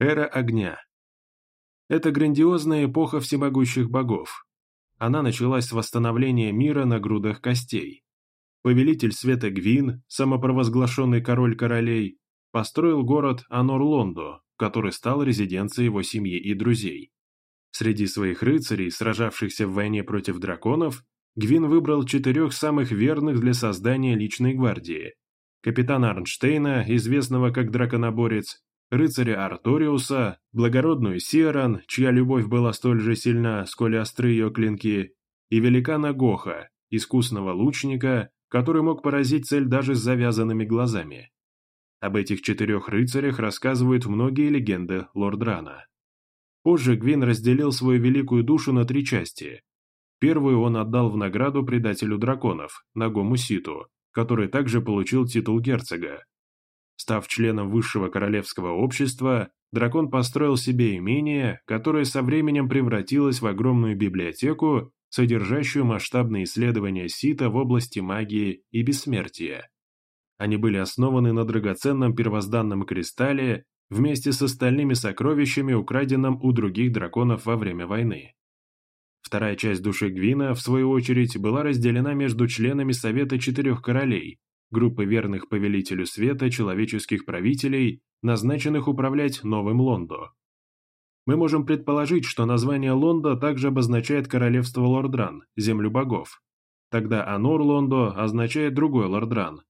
Эра огня. Это грандиозная эпоха всемогущих богов. Она началась с восстановления мира на грудах костей. Повелитель света Гвин, самопровозглашенный король королей, построил город Анор-Лондо, который стал резиденцией его семьи и друзей. Среди своих рыцарей, сражавшихся в войне против драконов, Гвин выбрал четырех самых верных для создания личной гвардии. Капитана Арнштейна, известного как драконоборец, рыцаря Арториуса, благородную Сиаран, чья любовь была столь же сильна, сколь остры ее клинки, и великана Гоха, искусного лучника, который мог поразить цель даже с завязанными глазами. Об этих четырех рыцарях рассказывают многие легенды Лордрана. Позже Гвин разделил свою великую душу на три части. Первую он отдал в награду предателю драконов, Нагому Ситу, который также получил титул герцога. Став членом высшего королевского общества, дракон построил себе имение, которое со временем превратилось в огромную библиотеку, содержащую масштабные исследования Сита в области магии и бессмертия. Они были основаны на драгоценном первозданном кристалле вместе с остальными сокровищами, украденным у других драконов во время войны. Вторая часть души Гвина, в свою очередь, была разделена между членами Совета Четырех Королей, группы верных повелителю света человеческих правителей, назначенных управлять Новым Лондо. Мы можем предположить, что название Лондо также обозначает королевство Лордран, землю богов. Тогда Анор Лондо означает другой Лордран.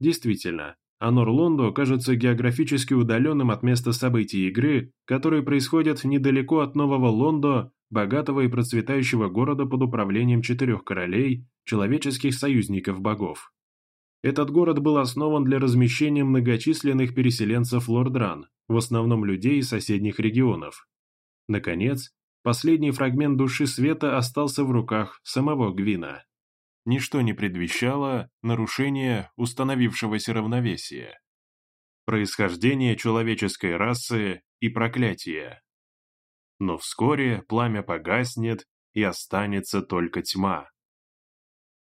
Действительно, Анор Лондо кажется географически удаленным от места событий игры, которые происходят недалеко от Нового Лондо, богатого и процветающего города под управлением четырех королей, человеческих союзников богов. Этот город был основан для размещения многочисленных переселенцев Лордран, в основном людей из соседних регионов. Наконец, последний фрагмент души света остался в руках самого Гвина. Ничто не предвещало нарушения установившегося равновесия. Происхождение человеческой расы и проклятие. Но вскоре пламя погаснет, и останется только тьма.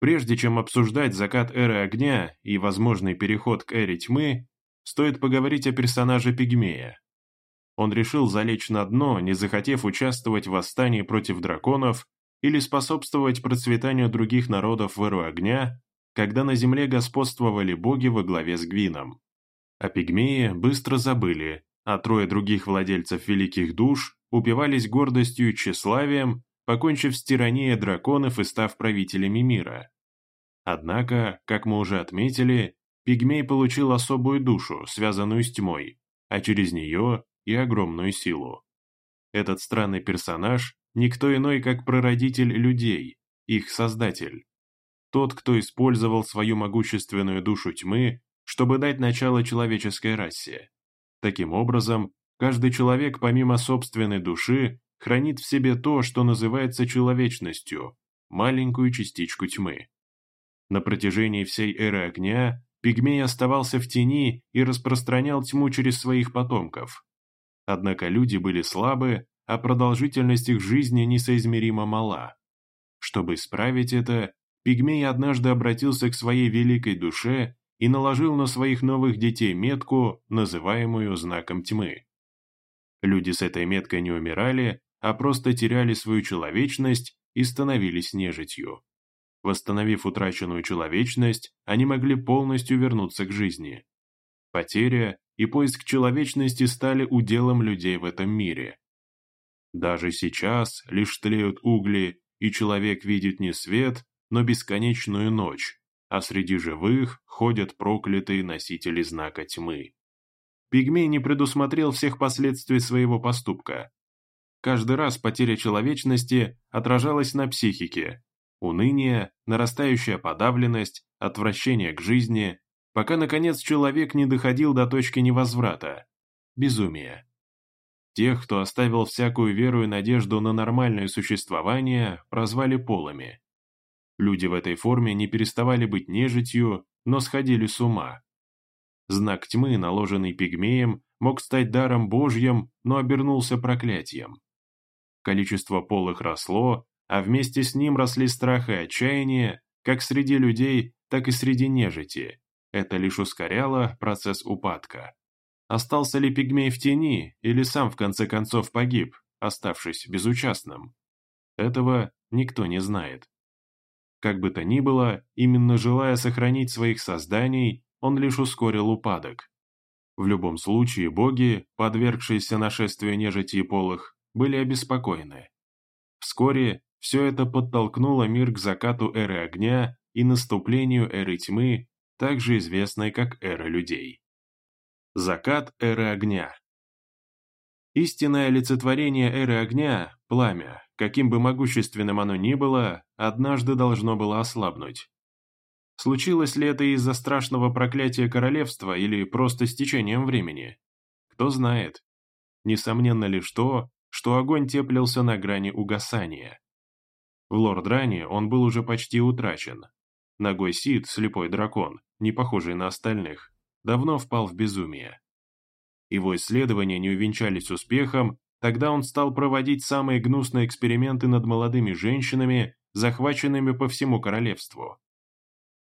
Прежде чем обсуждать закат эры огня и возможный переход к эре тьмы, стоит поговорить о персонаже Пигмея. Он решил залечь на дно, не захотев участвовать в восстании против драконов или способствовать процветанию других народов в эру огня, когда на земле господствовали боги во главе с Гвином. О Пигмее быстро забыли, а трое других владельцев великих душ упивались гордостью и тщеславием, покончив с тиранией драконов и став правителями мира. Однако, как мы уже отметили, пигмей получил особую душу, связанную с тьмой, а через нее и огромную силу. Этот странный персонаж – никто иной, как прародитель людей, их создатель. Тот, кто использовал свою могущественную душу тьмы, чтобы дать начало человеческой расе. Таким образом, каждый человек помимо собственной души хранит в себе то, что называется человечностью, маленькую частичку тьмы. На протяжении всей эры огня пигмей оставался в тени и распространял тьму через своих потомков. Однако люди были слабы, а продолжительность их жизни несоизмеримо мала. Чтобы исправить это, пигмей однажды обратился к своей великой душе и наложил на своих новых детей метку, называемую знаком тьмы. Люди с этой меткой не умирали, а просто теряли свою человечность и становились нежитью. Восстановив утраченную человечность, они могли полностью вернуться к жизни. Потеря и поиск человечности стали уделом людей в этом мире. Даже сейчас лишь тлеют угли, и человек видит не свет, но бесконечную ночь, а среди живых ходят проклятые носители знака тьмы. Пигмей не предусмотрел всех последствий своего поступка. Каждый раз потеря человечности отражалась на психике, уныние, нарастающая подавленность, отвращение к жизни, пока, наконец, человек не доходил до точки невозврата – безумия. Тех, кто оставил всякую веру и надежду на нормальное существование, прозвали полами. Люди в этой форме не переставали быть нежитью, но сходили с ума. Знак тьмы, наложенный пигмеем, мог стать даром Божьим, но обернулся проклятием. Количество полых росло, а вместе с ним росли страх и отчаяние, как среди людей, так и среди нежити. Это лишь ускоряло процесс упадка. Остался ли пигмей в тени или сам в конце концов погиб, оставшись безучастным? Этого никто не знает. Как бы то ни было, именно желая сохранить своих созданий, он лишь ускорил упадок. В любом случае, боги, подвергшиеся нашествию нежити и полых, были обеспокоены. Вскоре все это подтолкнуло мир к закату эры огня и наступлению эры тьмы, также известной как эра людей. Закат эры огня Истинное олицетворение эры огня, пламя, каким бы могущественным оно ни было, однажды должно было ослабнуть. Случилось ли это из-за страшного проклятия королевства или просто с течением времени? Кто знает. Несомненно лишь то, что огонь теплился на грани угасания. В Лордране он был уже почти утрачен. Ногой Сид, слепой дракон, не похожий на остальных, давно впал в безумие. Его исследования не увенчались успехом, тогда он стал проводить самые гнусные эксперименты над молодыми женщинами, захваченными по всему королевству.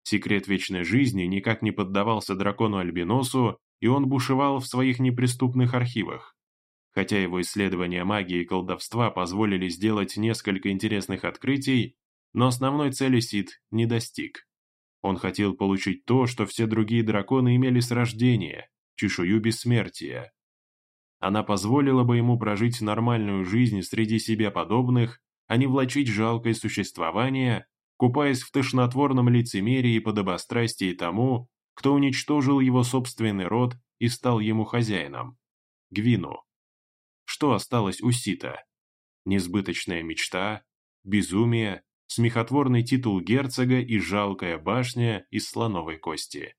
Секрет вечной жизни никак не поддавался дракону-альбиносу, и он бушевал в своих неприступных архивах. Хотя его исследования магии и колдовства позволили сделать несколько интересных открытий, но основной цели Сид не достиг. Он хотел получить то, что все другие драконы имели с рождения, чешую бессмертия. Она позволила бы ему прожить нормальную жизнь среди себе подобных, а не влачить жалкое существование, купаясь в тошнотворном лицемерии и подобострастии тому, кто уничтожил его собственный род и стал ему хозяином. Гвину. Что осталось у Сита? Несбыточная мечта, безумие, смехотворный титул герцога и жалкая башня из слоновой кости.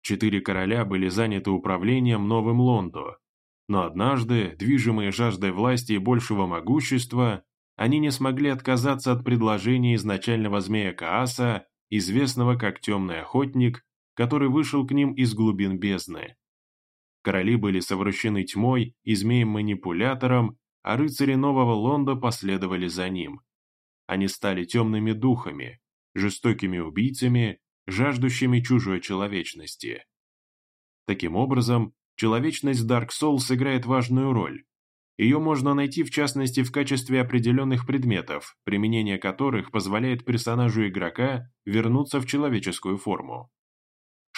Четыре короля были заняты управлением Новым Лондо, но однажды, движимые жаждой власти и большего могущества, они не смогли отказаться от предложения изначального змея Кааса, известного как Темный Охотник, который вышел к ним из глубин бездны. Короли были совращены тьмой и змеем-манипулятором, а рыцари Нового Лонда последовали за ним. Они стали темными духами, жестокими убийцами, жаждущими чужой человечности. Таким образом, человечность Dark Souls сыграет важную роль. Ее можно найти в частности в качестве определенных предметов, применение которых позволяет персонажу игрока вернуться в человеческую форму.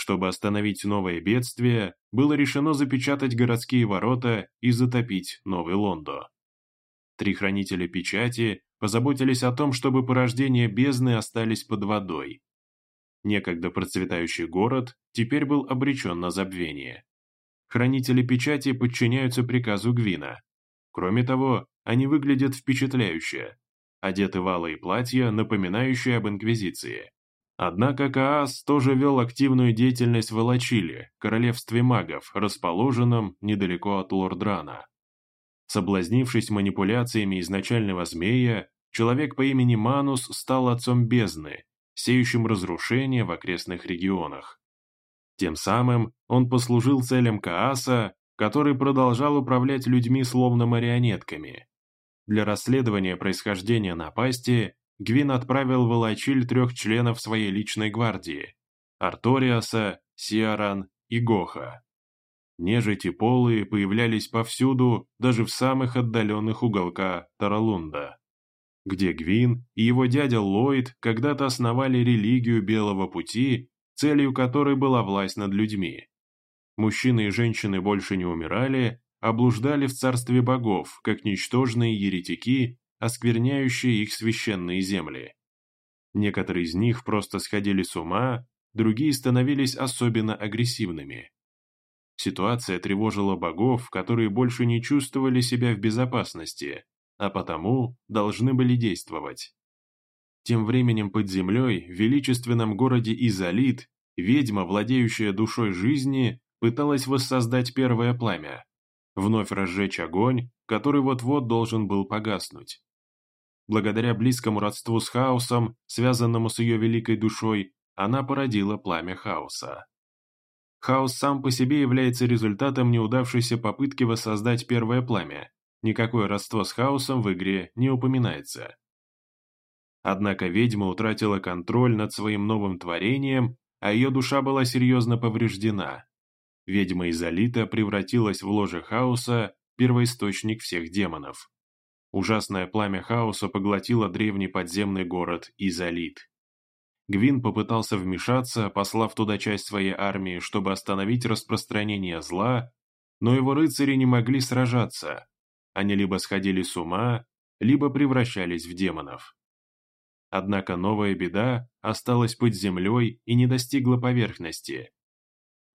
Чтобы остановить новое бедствие, было решено запечатать городские ворота и затопить Новый Лондо. Три хранителя печати позаботились о том, чтобы порождения бездны остались под водой, Некогда процветающий город теперь был обречен на забвение. Хранители печати подчиняются приказу Гвина. Кроме того, они выглядят впечатляюще, одеты в алые платья, напоминающие об Инквизиции. Однако Каас тоже вел активную деятельность в Элачиле, королевстве магов, расположенном недалеко от Лордрана. Соблазнившись манипуляциями изначального змея, человек по имени Манус стал отцом бездны сеющим разрушение в окрестных регионах. Тем самым он послужил целям Кааса, который продолжал управлять людьми словно марионетками. Для расследования происхождения напасти Гвин отправил в Элачиль трех членов своей личной гвардии – Арториаса, Сиаран и Гоха. Нежити полые появлялись повсюду, даже в самых отдаленных уголках Таралунда где Гвин и его дядя Ллойд когда-то основали религию Белого Пути, целью которой была власть над людьми. Мужчины и женщины больше не умирали, а блуждали в царстве богов, как ничтожные еретики, оскверняющие их священные земли. Некоторые из них просто сходили с ума, другие становились особенно агрессивными. Ситуация тревожила богов, которые больше не чувствовали себя в безопасности, а потому должны были действовать. Тем временем под землей, в величественном городе Изолит, ведьма, владеющая душой жизни, пыталась воссоздать первое пламя, вновь разжечь огонь, который вот-вот должен был погаснуть. Благодаря близкому родству с хаосом, связанному с ее великой душой, она породила пламя хаоса. Хаос сам по себе является результатом неудавшейся попытки воссоздать первое пламя, Никакое родство с хаосом в игре не упоминается. Однако ведьма утратила контроль над своим новым творением, а ее душа была серьезно повреждена. ведьма Изолита превратилась в ложе хаоса, первоисточник всех демонов. Ужасное пламя хаоса поглотило древний подземный город Изолит. Гвин попытался вмешаться, послав туда часть своей армии, чтобы остановить распространение зла, но его рыцари не могли сражаться. Они либо сходили с ума, либо превращались в демонов. Однако новая беда осталась под землей и не достигла поверхности.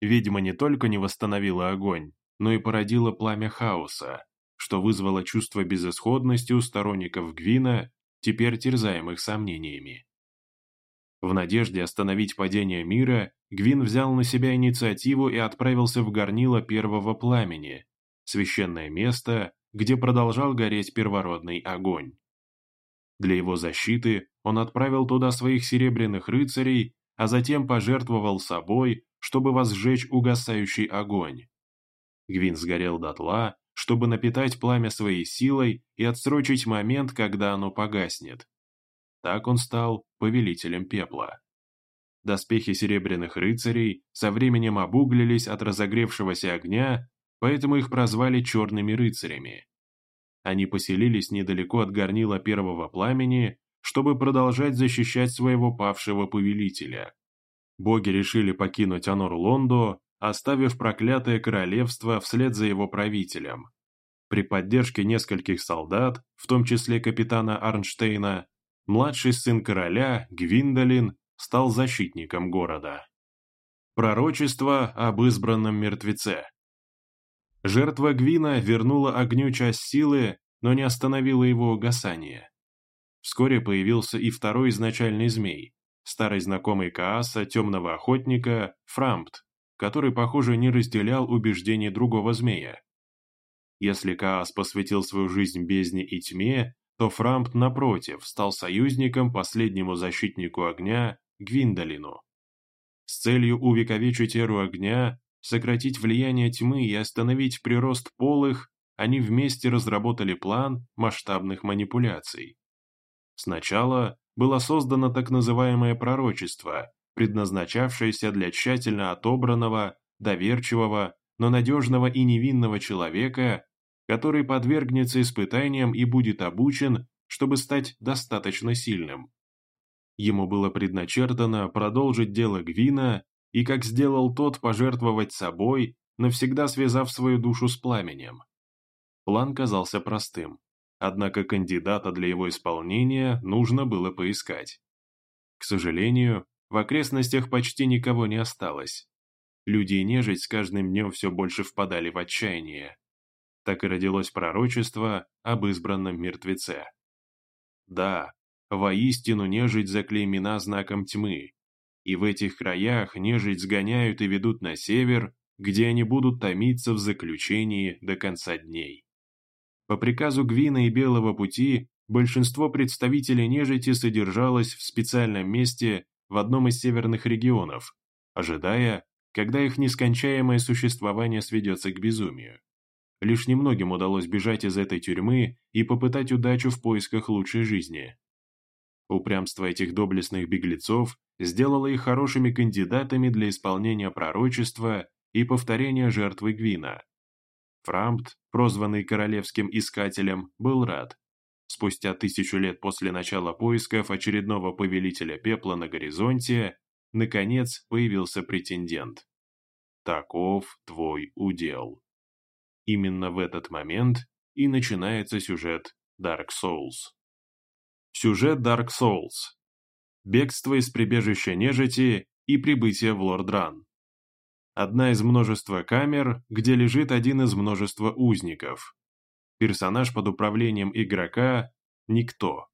Ведьма не только не восстановила огонь, но и породила пламя хаоса, что вызвало чувство безысходности у сторонников Гвина, теперь терзаемых сомнениями. В надежде остановить падение мира, Гвин взял на себя инициативу и отправился в горнило первого пламени, священное место, где продолжал гореть первородный огонь. Для его защиты он отправил туда своих серебряных рыцарей, а затем пожертвовал собой, чтобы возжечь угасающий огонь. Гвин сгорел дотла, чтобы напитать пламя своей силой и отсрочить момент, когда оно погаснет. Так он стал повелителем пепла. Доспехи серебряных рыцарей со временем обуглились от разогревшегося огня, поэтому их прозвали черными рыцарями. Они поселились недалеко от горнила первого пламени, чтобы продолжать защищать своего павшего повелителя. Боги решили покинуть Анор-Лондо, оставив проклятое королевство вслед за его правителем. При поддержке нескольких солдат, в том числе капитана Арнштейна, младший сын короля, Гвиндолин, стал защитником города. Пророчество об избранном мертвеце. Жертва Гвина вернула огню часть силы, но не остановила его угасание. Вскоре появился и второй изначальный змей, старый знакомый Кааса, темного охотника, Фрампт, который, похоже, не разделял убеждений другого змея. Если Каас посвятил свою жизнь бездне и тьме, то Фрампт, напротив, стал союзником последнему защитнику огня Гвиндолину. С целью увековечить эру огня, сократить влияние тьмы и остановить прирост полых, они вместе разработали план масштабных манипуляций. Сначала было создано так называемое пророчество, предназначавшееся для тщательно отобранного, доверчивого, но надежного и невинного человека, который подвергнется испытаниям и будет обучен, чтобы стать достаточно сильным. Ему было предначертано продолжить дело Гвина и, как сделал тот, пожертвовать собой, навсегда связав свою душу с пламенем. План казался простым, однако кандидата для его исполнения нужно было поискать. К сожалению, в окрестностях почти никого не осталось. Люди и нежить с каждым днем все больше впадали в отчаяние так и родилось пророчество об избранном мертвеце. Да, воистину нежить заклеймена знаком тьмы, и в этих краях нежить сгоняют и ведут на север, где они будут томиться в заключении до конца дней. По приказу Гвина и Белого пути большинство представителей нежити содержалось в специальном месте в одном из северных регионов, ожидая, когда их нескончаемое существование сведется к безумию. Лишь немногим удалось бежать из этой тюрьмы и попытать удачу в поисках лучшей жизни. Упрямство этих доблестных беглецов сделало их хорошими кандидатами для исполнения пророчества и повторения жертвы Гвина. Фрампт, прозванный королевским искателем, был рад. Спустя тысячу лет после начала поисков очередного повелителя пепла на горизонте, наконец появился претендент. Таков твой удел. Именно в этот момент и начинается сюжет Dark Souls. Сюжет Dark Souls. Бегство из прибежища нежити и прибытие в Лордран. Одна из множества камер, где лежит один из множества узников. Персонаж под управлением игрока – никто.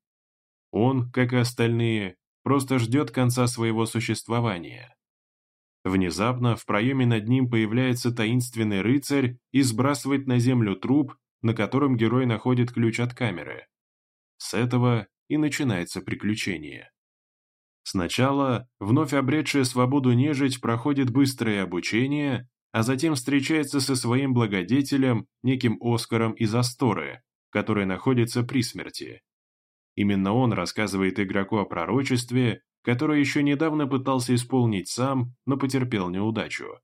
Он, как и остальные, просто ждет конца своего существования. Внезапно в проеме над ним появляется таинственный рыцарь и сбрасывает на землю труп, на котором герой находит ключ от камеры. С этого и начинается приключение. Сначала вновь обретшая свободу нежить проходит быстрое обучение, а затем встречается со своим благодетелем, неким Оскаром из Асторы, который находится при смерти. Именно он рассказывает игроку о пророчестве, которое еще недавно пытался исполнить сам, но потерпел неудачу.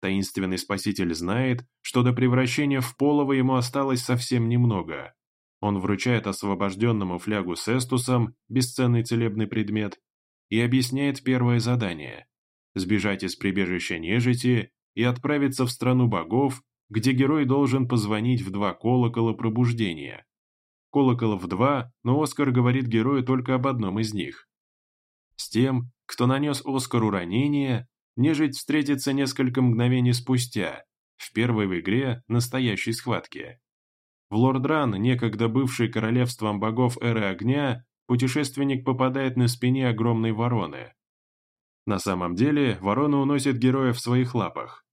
Таинственный спаситель знает, что до превращения в полого ему осталось совсем немного. Он вручает освобожденному флягу с эстусом, бесценный целебный предмет, и объясняет первое задание – сбежать из прибежища нежити и отправиться в страну богов, где герой должен позвонить в два колокола пробуждения. Колоколов два, но Оскар говорит герою только об одном из них. С тем, кто нанес Оскару ранение, нежить встретится несколько мгновений спустя, в первой в игре настоящей схватке. В Лордран, некогда бывший королевством богов Эры Огня, путешественник попадает на спине огромной вороны. На самом деле, ворона уносит героя в своих лапах.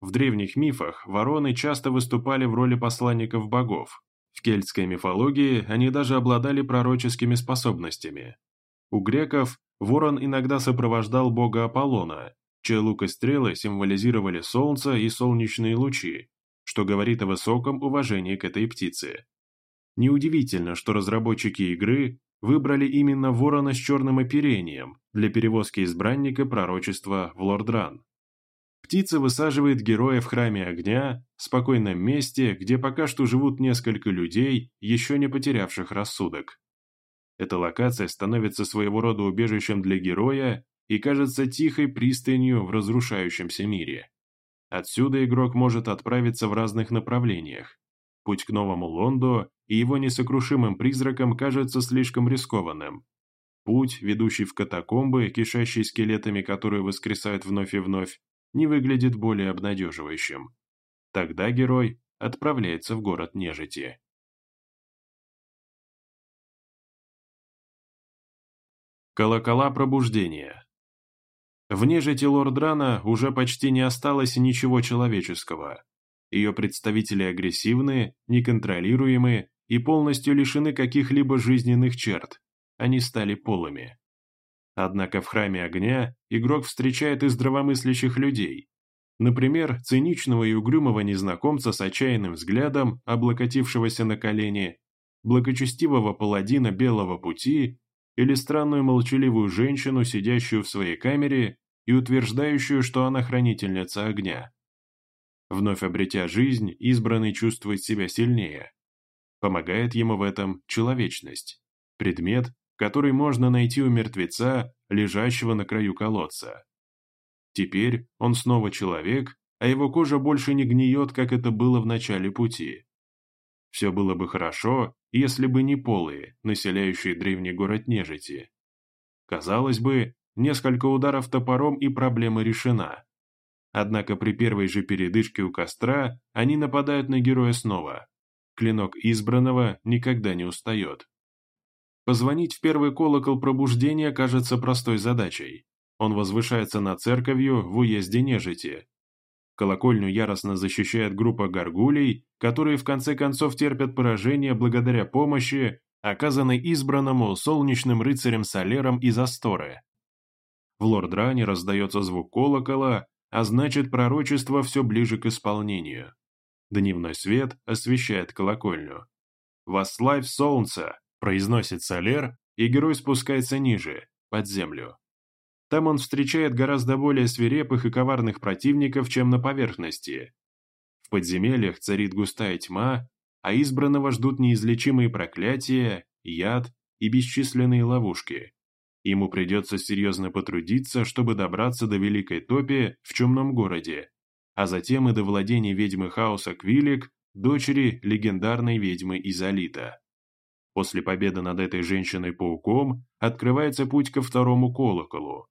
В древних мифах вороны часто выступали в роли посланников богов. В кельтской мифологии они даже обладали пророческими способностями. У греков ворон иногда сопровождал бога Аполлона, чей лук и стрелы символизировали солнце и солнечные лучи, что говорит о высоком уважении к этой птице. Неудивительно, что разработчики игры выбрали именно ворона с черным оперением для перевозки избранника пророчества в Лордран. Птица высаживает героя в храме огня, спокойном месте, где пока что живут несколько людей, еще не потерявших рассудок. Эта локация становится своего рода убежищем для героя и кажется тихой пристанью в разрушающемся мире. Отсюда игрок может отправиться в разных направлениях, Путь к Новому Лонду и его несокрушимым призракам кажется слишком рискованным. Путь, ведущий в катакомбы, кишащие скелетами, которые воскресают вновь и вновь, не выглядит более обнадеживающим. Тогда герой отправляется в город нежити. Колокола пробуждения В нежити Лордрана уже почти не осталось ничего человеческого. Ее представители агрессивны, неконтролируемы и полностью лишены каких-либо жизненных черт. Они стали полыми. Однако в храме огня игрок встречает и здравомыслящих людей. Например, циничного и угрюмого незнакомца с отчаянным взглядом, облокотившегося на колени, благочестивого паладина Белого Пути или странную молчаливую женщину, сидящую в своей камере и утверждающую, что она хранительница огня. Вновь обретя жизнь, избранный чувствует себя сильнее. Помогает ему в этом человечность. Предмет, который можно найти у мертвеца, лежащего на краю колодца. Теперь он снова человек, а его кожа больше не гниет, как это было в начале пути. Все было бы хорошо, если бы не полые, населяющие древний город нежити. Казалось бы, несколько ударов топором и проблема решена. Однако при первой же передышке у костра они нападают на героя снова. Клинок избранного никогда не устает. Позвонить в первый колокол пробуждения кажется простой задачей. Он возвышается над церковью в уезде нежити. Колокольню яростно защищает группа горгулей, которые в конце концов терпят поражение благодаря помощи, оказанной избранному солнечным рыцарем Солером из Асторы. В Лордране раздается звук колокола, а значит пророчество все ближе к исполнению. Дневной свет освещает колокольню. «Восславь солнце!» – произносит Солер, и герой спускается ниже, под землю. Там он встречает гораздо более свирепых и коварных противников, чем на поверхности. В подземельях царит густая тьма, а избранного ждут неизлечимые проклятия, яд и бесчисленные ловушки. Ему придется серьезно потрудиться, чтобы добраться до Великой Топи в Чумном городе, а затем и до владения ведьмы хаоса Квилик, дочери легендарной ведьмы Изолита. После победы над этой женщиной-пауком открывается путь ко второму колоколу.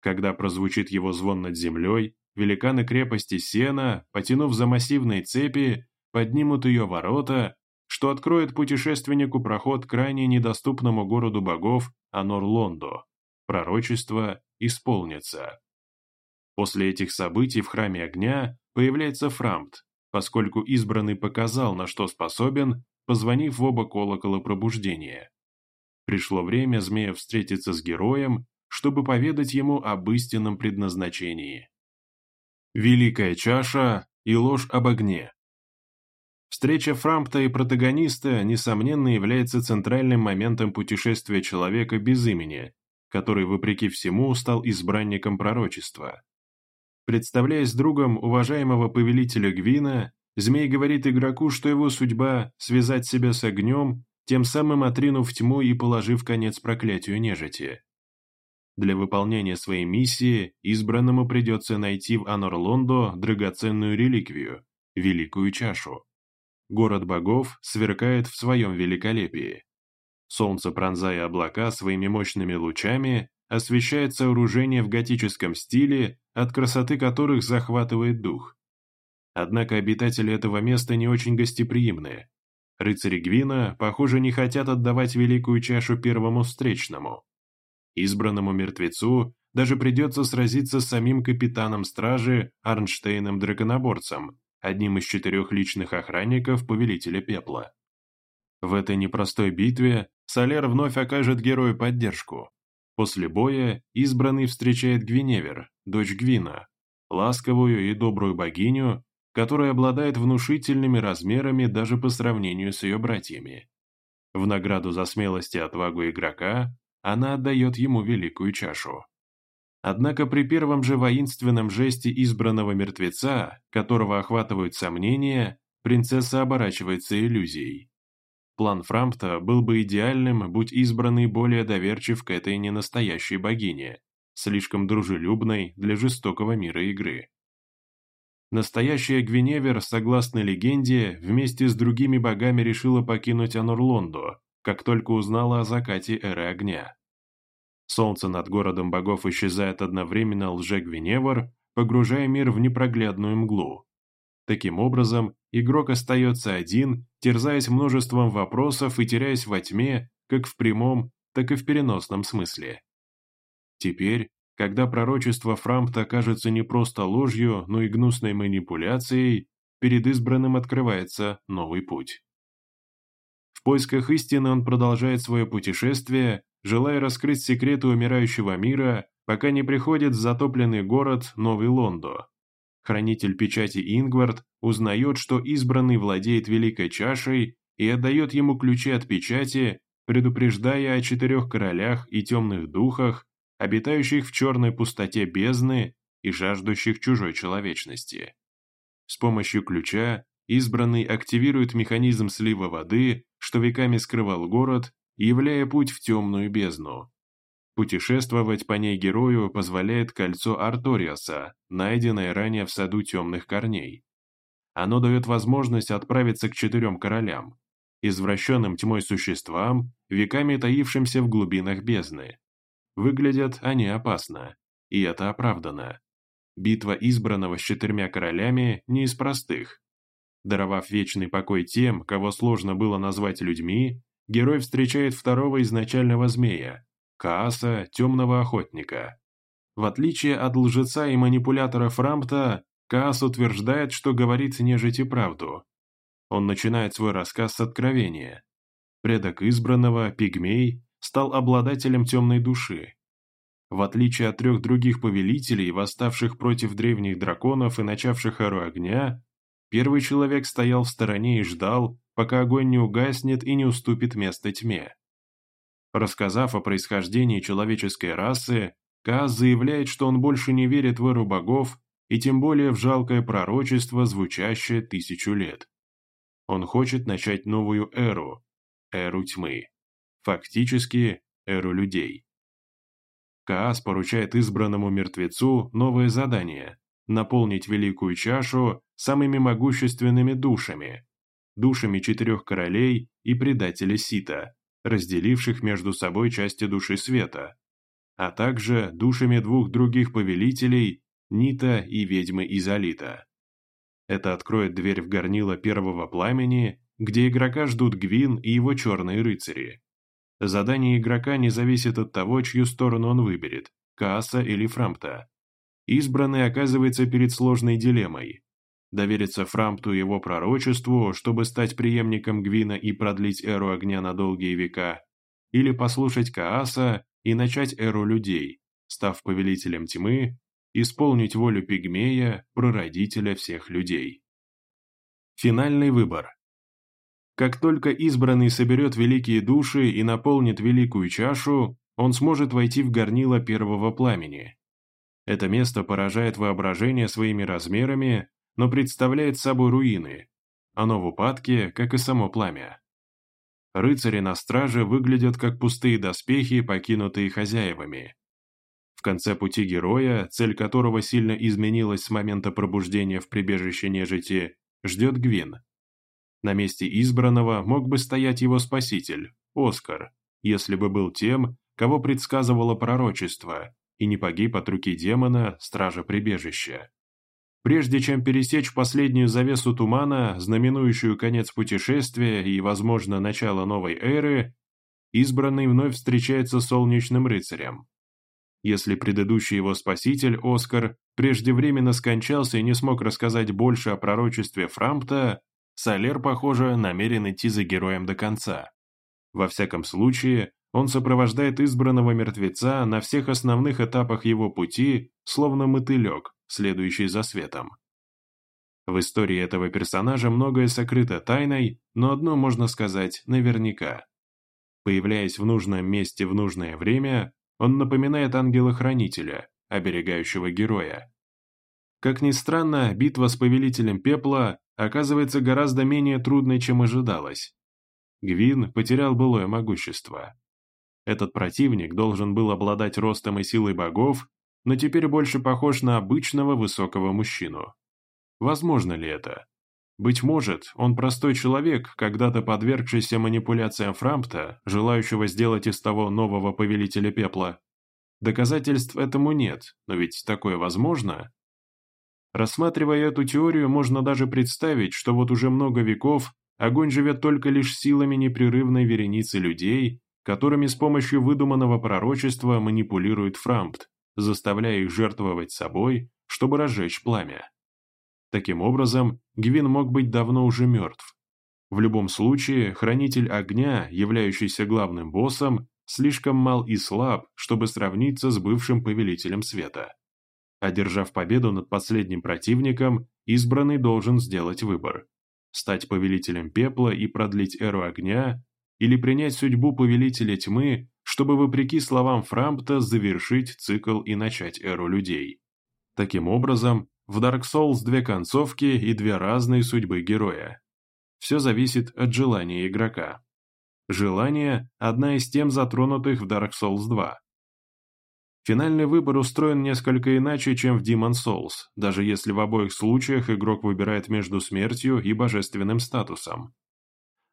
Когда прозвучит его звон над землей, великаны крепости Сена, потянув за массивные цепи, поднимут ее ворота, что откроет путешественнику проход к крайне недоступному городу богов Анор-Лондо. Пророчество исполнится. После этих событий в Храме Огня появляется Фрамт, поскольку избранный показал, на что способен, позвонив в оба колокола пробуждения. Пришло время змея встретиться с героем, чтобы поведать ему об истинном предназначении. Великая чаша и ложь об огне. Встреча Фрампта и протагониста, несомненно, является центральным моментом путешествия человека без имени, который, вопреки всему, стал избранником пророчества. Представляясь другом уважаемого повелителя Гвина, Змей говорит игроку, что его судьба – связать себя с огнем, тем самым отринув тьму и положив конец проклятию нежити. Для выполнения своей миссии избранному придется найти в Анорлондо драгоценную реликвию – Великую Чашу. Город богов сверкает в своем великолепии. Солнце, пронзая облака своими мощными лучами, освещает сооружение в готическом стиле, от красоты которых захватывает дух. Однако обитатели этого места не очень гостеприимные. Рыцари Гвина, похоже, не хотят отдавать великую чашу первому встречному. Избранному мертвецу даже придется сразиться с самим капитаном стражи Арнштейном-драконоборцем, одним из четырех личных охранников Повелителя Пепла. В этой непростой битве Солер вновь окажет герою поддержку. После боя избранный встречает Гвиневер, дочь Гвина, ласковую и добрую богиню, которая обладает внушительными размерами даже по сравнению с ее братьями. В награду за смелость и отвагу игрока она отдает ему великую чашу. Однако при первом же воинственном жесте избранного мертвеца, которого охватывают сомнения, принцесса оборачивается иллюзией. План Фрампта был бы идеальным, будь избранный более доверчив к этой ненастоящей богине, слишком дружелюбной для жестокого мира игры. Настоящая Гвиневер, согласно легенде, вместе с другими богами решила покинуть Анорлондо, как только узнала о закате Эры Огня. Солнце над городом богов исчезает одновременно лже-Гвиневр, погружая мир в непроглядную мглу. Таким образом, игрок остается один, терзаясь множеством вопросов и теряясь во тьме, как в прямом, так и в переносном смысле. Теперь, когда пророчество Фрампта кажется не просто ложью, но и гнусной манипуляцией, перед избранным открывается новый путь. В поисках истины он продолжает свое путешествие, желая раскрыть секреты умирающего мира, пока не приходит в затопленный город Новый Лондо. Хранитель печати Ингвард узнает, что избранный владеет великой чашей и отдает ему ключи от печати, предупреждая о четырех королях и темных духах, обитающих в черной пустоте бездны и жаждущих чужой человечности. С помощью ключа избранный активирует механизм слива воды, что веками скрывал город, являя путь в темную бездну. Путешествовать по ней герою позволяет кольцо Арториоса, найденное ранее в саду темных корней. Оно дает возможность отправиться к четырем королям, извращенным тьмой существам, веками таившимся в глубинах бездны. Выглядят они опасно, и это оправдано. Битва избранного с четырьмя королями не из простых. Даровав вечный покой тем, кого сложно было назвать людьми, герой встречает второго изначального змея, Кааса, темного охотника. В отличие от лжеца и манипулятора Фрампта, Каас утверждает, что говорит нежити правду. Он начинает свой рассказ с откровения. Предок избранного, пигмей, стал обладателем темной души. В отличие от трех других повелителей, восставших против древних драконов и начавших эру огня, первый человек стоял в стороне и ждал, пока огонь не угаснет и не уступит место тьме. Рассказав о происхождении человеческой расы, Каас заявляет, что он больше не верит в эру богов и тем более в жалкое пророчество, звучащее тысячу лет. Он хочет начать новую эру, эру тьмы фактически эру людей. Каас поручает избранному мертвецу новое задание – наполнить великую чашу самыми могущественными душами, душами четырех королей и предателя Сита, разделивших между собой части души света, а также душами двух других повелителей Нита и ведьмы Изолита. Это откроет дверь в горнило первого пламени, где игрока ждут Гвин и его черные рыцари. Задание игрока не зависит от того, чью сторону он выберет – Кааса или Фрампта. Избранный оказывается перед сложной дилеммой. Довериться Фрампту и его пророчеству, чтобы стать преемником Гвина и продлить эру огня на долгие века, или послушать Кааса и начать эру людей, став повелителем тьмы, исполнить волю пигмея, прародителя всех людей. Финальный выбор. Как только избранный соберет великие души и наполнит великую чашу, он сможет войти в горнило первого пламени. Это место поражает воображение своими размерами, но представляет собой руины. Оно в упадке, как и само пламя. Рыцари на страже выглядят как пустые доспехи, покинутые хозяевами. В конце пути героя, цель которого сильно изменилась с момента пробуждения в прибежище нежити, ждет Гвин. На месте избранного мог бы стоять его спаситель, Оскар, если бы был тем, кого предсказывало пророчество, и не погиб от руки демона, стража прибежища. Прежде чем пересечь последнюю завесу тумана, знаменующую конец путешествия и, возможно, начало новой эры, избранный вновь встречается с солнечным рыцарем. Если предыдущий его спаситель, Оскар, преждевременно скончался и не смог рассказать больше о пророчестве Фрампта, Солер, похоже, намерен идти за героем до конца. Во всяком случае, он сопровождает избранного мертвеца на всех основных этапах его пути, словно мотылек, следующий за светом. В истории этого персонажа многое сокрыто тайной, но одно можно сказать наверняка. Появляясь в нужном месте в нужное время, он напоминает ангела-хранителя, оберегающего героя. Как ни странно, битва с Повелителем Пепла оказывается гораздо менее трудной, чем ожидалось. Гвин потерял былое могущество. Этот противник должен был обладать ростом и силой богов, но теперь больше похож на обычного высокого мужчину. Возможно ли это? Быть может, он простой человек, когда-то подвергшийся манипуляциям Фрампта, желающего сделать из того нового повелителя пепла. Доказательств этому нет, но ведь такое возможно. Рассматривая эту теорию, можно даже представить, что вот уже много веков огонь живет только лишь силами непрерывной вереницы людей, которыми с помощью выдуманного пророчества манипулирует Фрампт, заставляя их жертвовать собой, чтобы разжечь пламя. Таким образом, Гвин мог быть давно уже мертв. В любом случае, Хранитель Огня, являющийся главным боссом, слишком мал и слаб, чтобы сравниться с бывшим Повелителем Света. Одержав победу над последним противником, избранный должен сделать выбор. Стать Повелителем Пепла и продлить Эру Огня, или принять судьбу Повелителя Тьмы, чтобы, вопреки словам Фрампта, завершить цикл и начать эру людей. Таким образом, в Dark Souls две концовки и две разные судьбы героя. Все зависит от желания игрока. Желание – одна из тем затронутых в Dark Souls 2. Финальный выбор устроен несколько иначе, чем в Demon Souls, даже если в обоих случаях игрок выбирает между смертью и божественным статусом.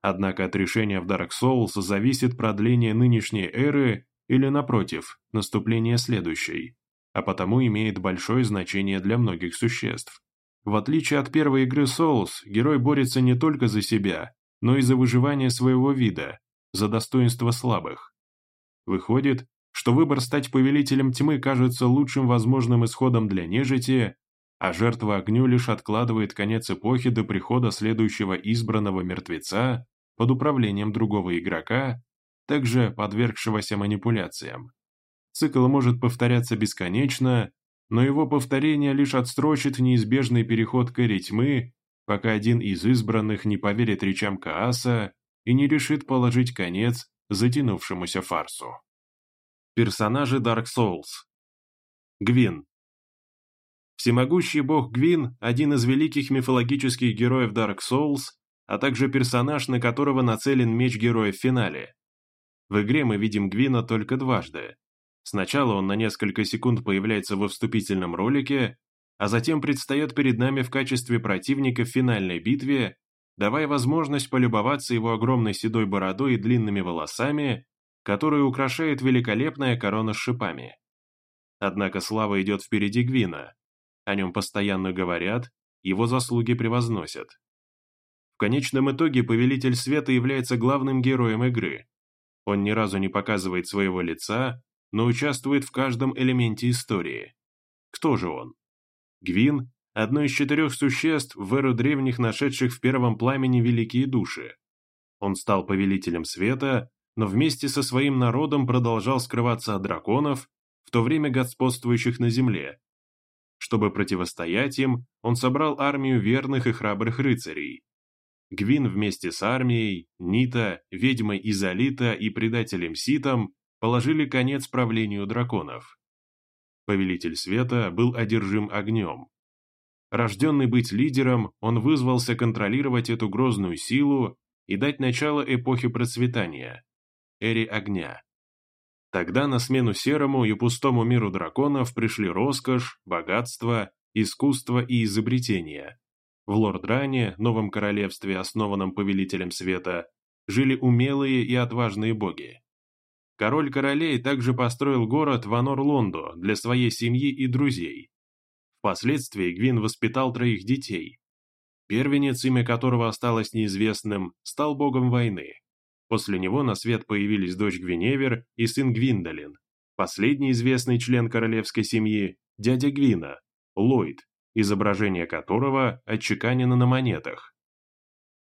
Однако от решения в Dark Souls зависит продление нынешней эры или, напротив, наступление следующей, а потому имеет большое значение для многих существ. В отличие от первой игры Souls, герой борется не только за себя, но и за выживание своего вида, за достоинство слабых. Выходит, что выбор стать повелителем тьмы кажется лучшим возможным исходом для нежити, а жертва огню лишь откладывает конец эпохи до прихода следующего избранного мертвеца, под управлением другого игрока, также подвергшегося манипуляциям. Цикл может повторяться бесконечно, но его повторение лишь отстрочит неизбежный переход к эре тьмы, пока один из избранных не поверит речам Кааса и не решит положить конец затянувшемуся фарсу. Персонажи Dark Souls Гвин Всемогущий бог Гвин – один из великих мифологических героев Dark Souls, а также персонаж, на которого нацелен меч героя в финале. В игре мы видим Гвина только дважды. Сначала он на несколько секунд появляется во вступительном ролике, а затем предстает перед нами в качестве противника в финальной битве, давая возможность полюбоваться его огромной седой бородой и длинными волосами, которые украшает великолепная корона с шипами. Однако слава идет впереди Гвина. О нем постоянно говорят, его заслуги превозносят. В конечном итоге Повелитель Света является главным героем игры. Он ни разу не показывает своего лица, но участвует в каждом элементе истории. Кто же он? Гвин – одно из четырех существ в эру древних, нашедших в первом пламени великие души. Он стал Повелителем Света, но вместе со своим народом продолжал скрываться от драконов, в то время господствующих на земле. Чтобы противостоять им, он собрал армию верных и храбрых рыцарей, Гвин вместе с армией, Нита, ведьмой Изолита и предателем Ситом положили конец правлению драконов. Повелитель света был одержим огнем. Рожденный быть лидером, он вызвался контролировать эту грозную силу и дать начало эпохе процветания, эре огня. Тогда на смену серому и пустому миру драконов пришли роскошь, богатство, искусство и изобретения. В Лордране, новом королевстве, основанном повелителем света, жили умелые и отважные боги. Король королей также построил город Ванор-Лондо для своей семьи и друзей. Впоследствии Гвин воспитал троих детей. Первенец, имя которого осталось неизвестным, стал богом войны. После него на свет появились дочь Гвиневер и сын Гвиндолин. Последний известный член королевской семьи – дядя Гвина, Ллойд, изображение которого отчеканено на монетах.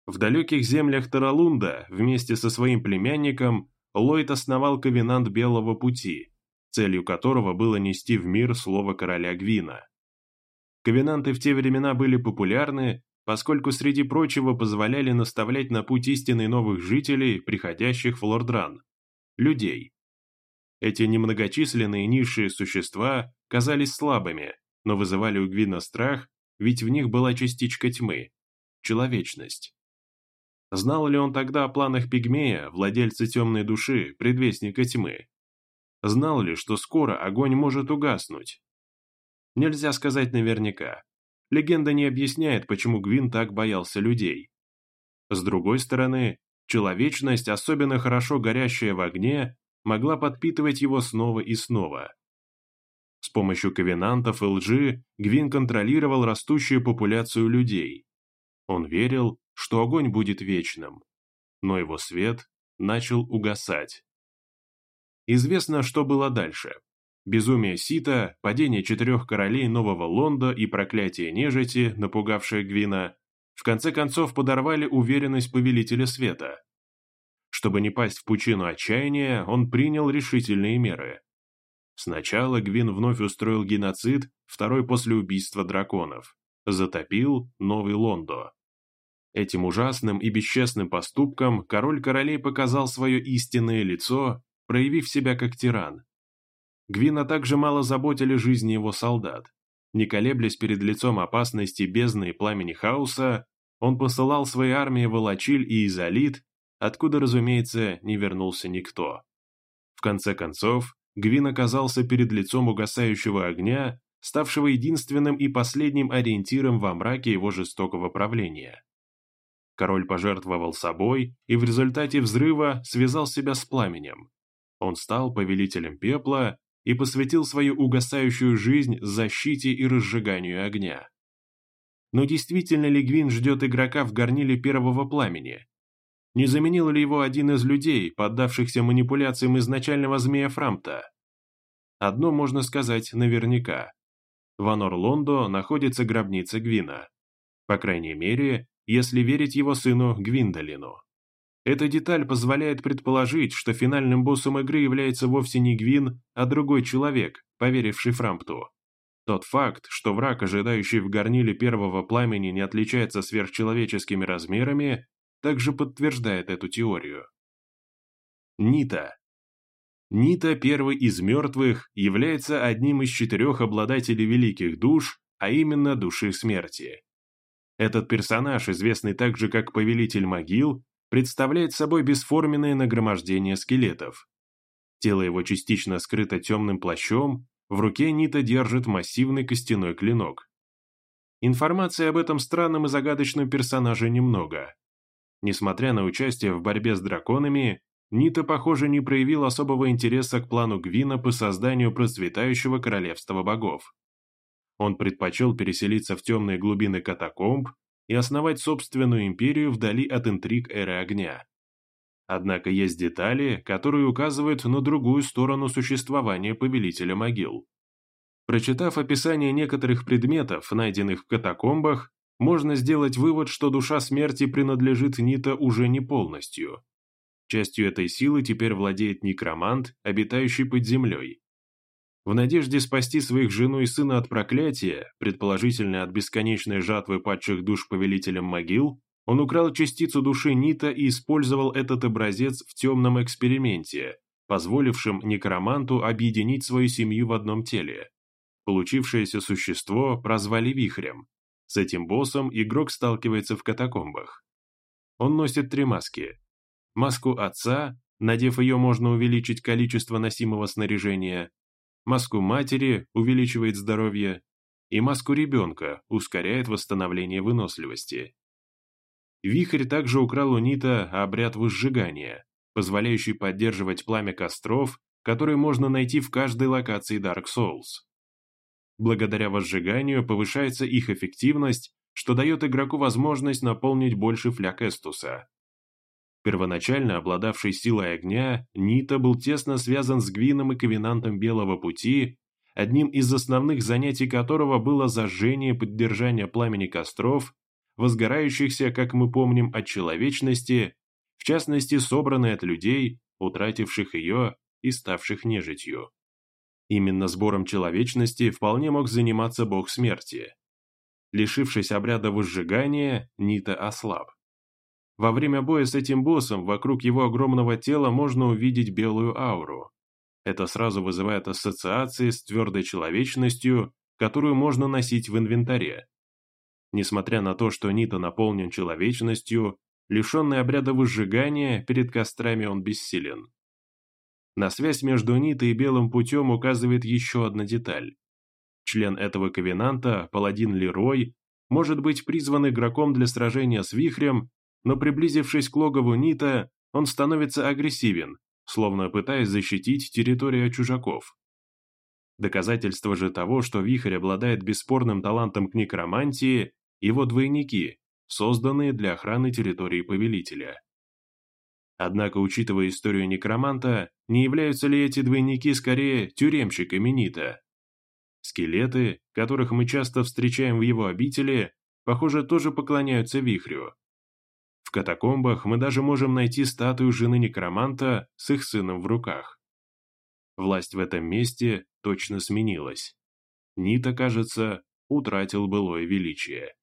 В далеких землях Таралунда вместе со своим племянником Ллойд основал Ковенант Белого Пути, целью которого было нести в мир слово короля Гвина. Ковенанты в те времена были популярны, поскольку среди прочего позволяли наставлять на путь истины новых жителей, приходящих в Лордран – людей. Эти немногочисленные низшие существа казались слабыми, но вызывали у Гвина страх, ведь в них была частичка тьмы – человечность. Знал ли он тогда о планах Пигмея, владельца темной души, предвестника тьмы? Знал ли, что скоро огонь может угаснуть? Нельзя сказать наверняка. Легенда не объясняет, почему Гвин так боялся людей. С другой стороны, человечность, особенно хорошо горящая в огне, могла подпитывать его снова и снова. С помощью ковенантов и лжи Гвин контролировал растущую популяцию людей. Он верил, что огонь будет вечным, но его свет начал угасать. Известно, что было дальше. Безумие Сита, падение четырех королей Нового Лонда и проклятие нежити, напугавшее Гвина, в конце концов подорвали уверенность Повелителя Света. Чтобы не пасть в пучину отчаяния, он принял решительные меры. Сначала Гвин вновь устроил геноцид, второй после убийства драконов. Затопил Новый Лондо. Этим ужасным и бесчестным поступком король королей показал свое истинное лицо, проявив себя как тиран. Гвина также мало заботили жизни его солдат. Не колеблясь перед лицом опасности бездны и пламени хаоса, он посылал свои армии в Алачиль и Изолит, откуда, разумеется, не вернулся никто. В конце концов, Гвин оказался перед лицом угасающего огня, ставшего единственным и последним ориентиром во мраке его жестокого правления. Король пожертвовал собой и в результате взрыва связал себя с пламенем. Он стал повелителем пепла и посвятил свою угасающую жизнь защите и разжиганию огня. Но действительно ли Гвин ждет игрока в горниле первого пламени? Не заменил ли его один из людей, поддавшихся манипуляциям изначального змея Фрамта? Одно можно сказать наверняка. В Анор-Лондо находится гробница Гвина. По крайней мере, если верить его сыну Гвиндолину. Эта деталь позволяет предположить, что финальным боссом игры является вовсе не Гвин, а другой человек, поверивший Фрампту. Тот факт, что враг, ожидающий в горниле первого пламени, не отличается сверхчеловеческими размерами, также подтверждает эту теорию. Нита. Нита, первый из мертвых, является одним из четырех обладателей великих душ, а именно души смерти. Этот персонаж, известный также как Повелитель могил, представляет собой бесформенное нагромождение скелетов. Тело его частично скрыто темным плащом, в руке Нита держит массивный костяной клинок. Информации об этом странном и загадочном персонаже немного. Несмотря на участие в борьбе с драконами, Нита, похоже, не проявил особого интереса к плану Гвина по созданию процветающего королевства богов. Он предпочел переселиться в темные глубины катакомб и основать собственную империю вдали от интриг эры огня. Однако есть детали, которые указывают на другую сторону существования Повелителя могил. Прочитав описание некоторых предметов, найденных в катакомбах, можно сделать вывод, что душа смерти принадлежит Нита уже не полностью. Частью этой силы теперь владеет некромант, обитающий под землей. В надежде спасти своих жену и сына от проклятия, предположительно от бесконечной жатвы падших душ повелителем могил, он украл частицу души Нита и использовал этот образец в темном эксперименте, позволившем некроманту объединить свою семью в одном теле. Получившееся существо прозвали Вихрем. С этим боссом игрок сталкивается в катакомбах. Он носит три маски. Маску отца, надев ее можно увеличить количество носимого снаряжения, маску матери увеличивает здоровье, и маску ребенка ускоряет восстановление выносливости. Вихрь также украл у Нита обряд возжигания, позволяющий поддерживать пламя костров, которые можно найти в каждой локации Dark Souls. Благодаря возжиганию повышается их эффективность, что дает игроку возможность наполнить больше фляг Эстуса. Первоначально обладавший силой огня, Нита был тесно связан с Гвином и Ковенантом Белого Пути, одним из основных занятий которого было зажжение и поддержание пламени костров, возгорающихся, как мы помним, от человечности, в частности, собранной от людей, утративших ее и ставших нежитью. Именно сбором человечности вполне мог заниматься бог смерти. Лишившись обряда возжигания, Нита ослаб. Во время боя с этим боссом вокруг его огромного тела можно увидеть белую ауру. Это сразу вызывает ассоциации с твердой человечностью, которую можно носить в инвентаре. Несмотря на то, что Нита наполнен человечностью, лишенный обряда выжигания, перед кострами он бессилен. На связь между Нитой и Белым путем указывает еще одна деталь. Член этого ковенанта, паладин Лерой, может быть призван игроком для сражения с вихрем, но приблизившись к логову Нита, он становится агрессивен, словно пытаясь защитить территорию чужаков. Доказательство же того, что Вихрь обладает бесспорным талантом к некромантии, его двойники, созданные для охраны территории Повелителя. Однако, учитывая историю некроманта, не являются ли эти двойники скорее тюремщиками Нита? Скелеты, которых мы часто встречаем в его обители, похоже, тоже поклоняются Вихрю, катакомбах мы даже можем найти статую жены некроманта с их сыном в руках. Власть в этом месте точно сменилась. Нита, кажется, утратил былое величие.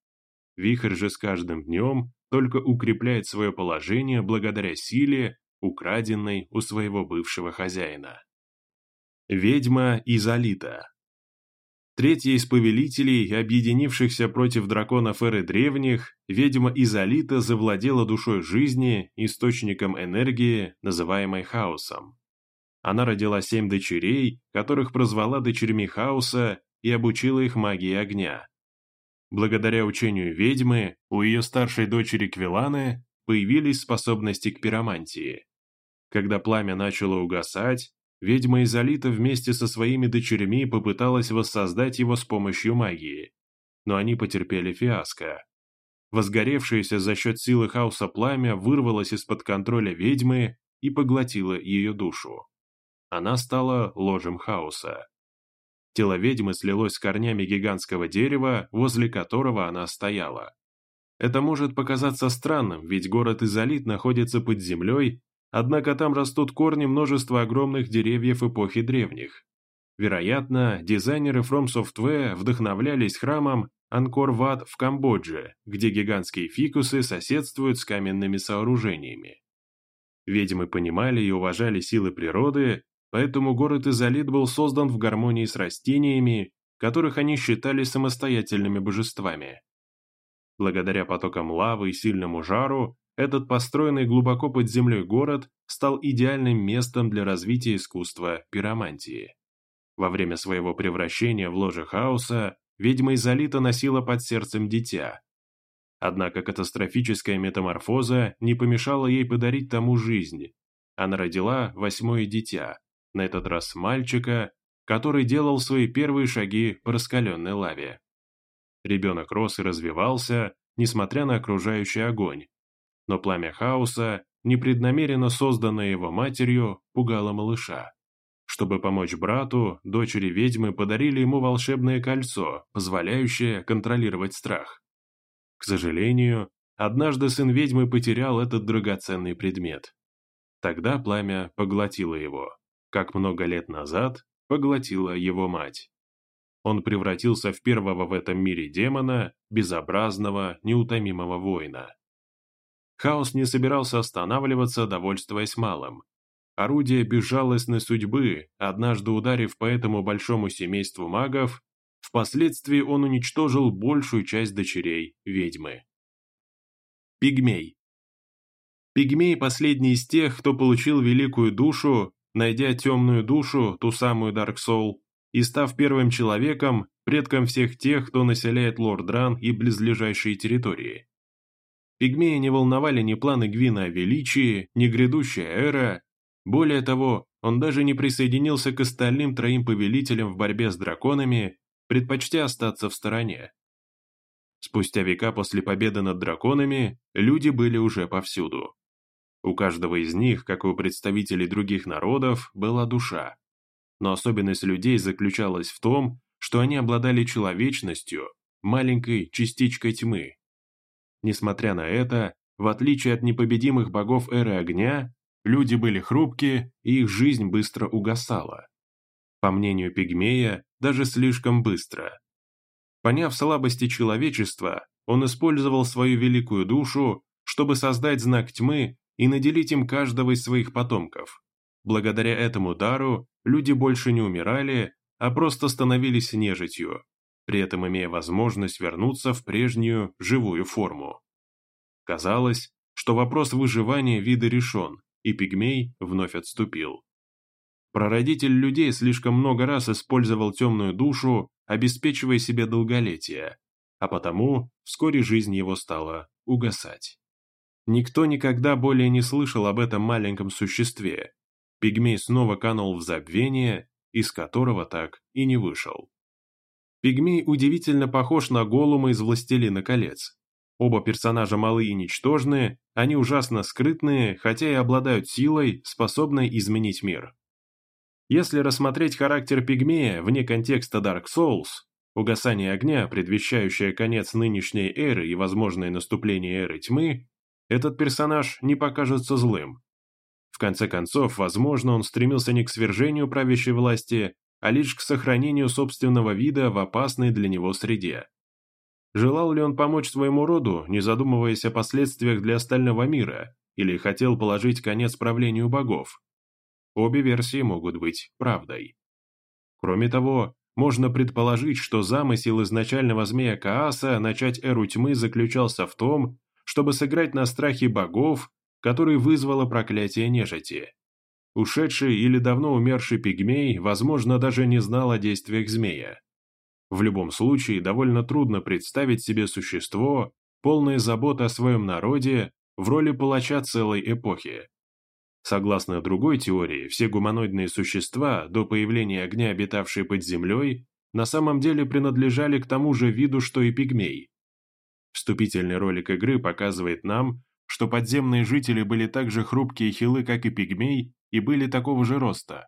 Вихрь же с каждым днем только укрепляет свое положение благодаря силе, украденной у своего бывшего хозяина. Ведьма Изолита Третья из повелителей, объединившихся против драконов эры древних, ведьма Изолита завладела душой жизни, источником энергии, называемой хаосом. Она родила семь дочерей, которых прозвала дочерьми хаоса и обучила их магии огня. Благодаря учению ведьмы, у ее старшей дочери Квиланы появились способности к пиромантии. Когда пламя начало угасать, ведьма Изолита вместе со своими дочерьми попыталась воссоздать его с помощью магии. Но они потерпели фиаско. Возгоревшееся за счет силы хаоса пламя вырвалось из-под контроля ведьмы и поглотило ее душу. Она стала ложем хаоса. Тело ведьмы слилось с корнями гигантского дерева, возле которого она стояла. Это может показаться странным, ведь город Изолит находится под землей Однако там растут корни множества огромных деревьев эпохи древних. Вероятно, дизайнеры From Software вдохновлялись храмом Анкор-Ват в Камбодже, где гигантские фикусы соседствуют с каменными сооружениями. Ведьмы понимали и уважали силы природы, поэтому город Изолит был создан в гармонии с растениями, которых они считали самостоятельными божествами. Благодаря потокам лавы и сильному жару, этот построенный глубоко под землей город стал идеальным местом для развития искусства пиромантии. Во время своего превращения в ложе хаоса ведьма Изолита носила под сердцем дитя. Однако катастрофическая метаморфоза не помешала ей подарить тому жизнь. Она родила восьмое дитя, на этот раз мальчика, который делал свои первые шаги по раскаленной лаве. Ребенок рос и развивался, несмотря на окружающий огонь, но пламя хаоса, непреднамеренно созданное его матерью, пугало малыша. Чтобы помочь брату, дочери ведьмы подарили ему волшебное кольцо, позволяющее контролировать страх. К сожалению, однажды сын ведьмы потерял этот драгоценный предмет. Тогда пламя поглотило его, как много лет назад поглотила его мать. Он превратился в первого в этом мире демона, безобразного, неутомимого воина. Хаос не собирался останавливаться, довольствуясь малым. Орудие безжалостной судьбы, однажды ударив по этому большому семейству магов, Впоследствии он уничтожил большую часть дочерей ведьмы. Пигмей. Пигмей – последний из тех, кто получил великую душу, найдя темную душу, ту самую Dark Soul, и став первым человеком, предком всех тех, кто населяет Лорд-Ран и близлежащие территории. Пигмея не волновали ни планы Гвина о величии, ни грядущая эра. Более того, он даже не присоединился к остальным троим повелителям в борьбе с драконами, предпочтя остаться в стороне. Спустя века после победы над драконами, люди были уже повсюду. У каждого из них, как и у представителей других народов, была душа. Но особенность людей заключалась в том, что они обладали человечностью, маленькой частичкой тьмы, Несмотря на это, в отличие от непобедимых богов эры огня, люди были хрупкие, и их жизнь быстро угасала. По мнению Пигмея, даже слишком быстро. Поняв слабости человечества, он использовал свою великую душу, чтобы создать знак тьмы и наделить им каждого из своих потомков. Благодаря этому дару люди больше не умирали, а просто становились нежитью, при этом имея возможность вернуться в прежнюю живую форму. Казалось, что вопрос выживания вида решен, и пигмей вновь отступил. Прародитель людей слишком много раз использовал темную душу, обеспечивая себе долголетие, а потому вскоре жизнь его стала угасать. Никто никогда более не слышал об этом маленьком существе. Пигмей снова канул в забвение, из которого так и не вышел. Пигмей удивительно похож на Голума из «Властелина колец». Оба персонажа малы и ничтожные, они ужасно скрытные, хотя и обладают силой, способной изменить мир. Если рассмотреть характер Пигмея вне контекста Dark Souls, угасание огня, предвещающее конец нынешней эры и возможное наступление эры тьмы, этот персонаж не покажется злым. В конце концов, возможно, он стремился не к свержению правящей власти, а лишь к сохранению собственного вида в опасной для него среде. Желал ли он помочь своему роду, не задумываясь о последствиях для остального мира, или хотел положить конец правлению богов? Обе версии могут быть правдой. Кроме того, можно предположить, что замысел изначального змея Кааса начать эру тьмы заключался в том, чтобы сыграть на страхе богов, который вызвало проклятие нежити. Ушедший или давно умерший пигмей, возможно, даже не знал о действиях змея. В любом случае, довольно трудно представить себе существо, полное заботы о своем народе, в роли палача целой эпохи. Согласно другой теории, все гуманоидные существа, до появления огня, обитавшие под землей, на самом деле принадлежали к тому же виду, что и пигмей. Вступительный ролик игры показывает нам, что подземные жители были так же хрупкие хилы, как и пигмей, и были такого же роста.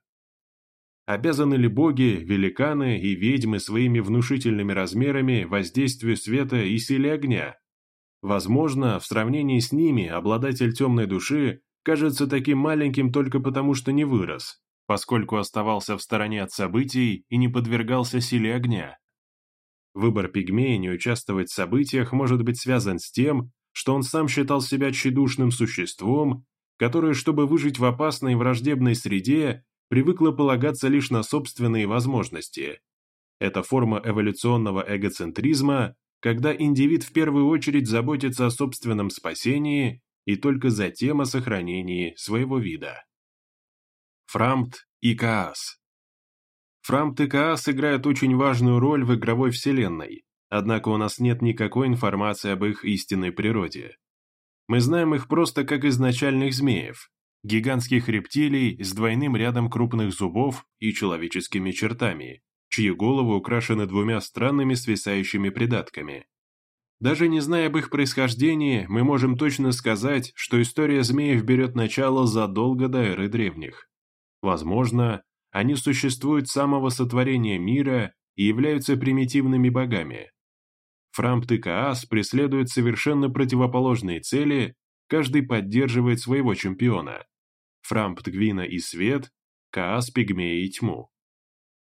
Обязаны ли боги, великаны и ведьмы своими внушительными размерами воздействию света и силе огня? Возможно, в сравнении с ними обладатель темной души кажется таким маленьким только потому, что не вырос, поскольку оставался в стороне от событий и не подвергался силе огня. Выбор пигмея не участвовать в событиях может быть связан с тем, что он сам считал себя тщедушным существом которое, чтобы выжить в опасной враждебной среде, привыкло полагаться лишь на собственные возможности. Это форма эволюционного эгоцентризма, когда индивид в первую очередь заботится о собственном спасении и только затем о сохранении своего вида. Фрамт и Каас Фрамт и Каас играют очень важную роль в игровой вселенной, однако у нас нет никакой информации об их истинной природе. Мы знаем их просто как изначальных змеев, гигантских рептилий с двойным рядом крупных зубов и человеческими чертами, чьи головы украшены двумя странными свисающими придатками. Даже не зная об их происхождении, мы можем точно сказать, что история змеев берет начало задолго до эры древних. Возможно, они существуют с самого сотворения мира и являются примитивными богами. Фрампт и Каас преследуют совершенно противоположные цели, каждый поддерживает своего чемпиона. Фрампт Гвина и Свет, Каас Пигмея и Тьму.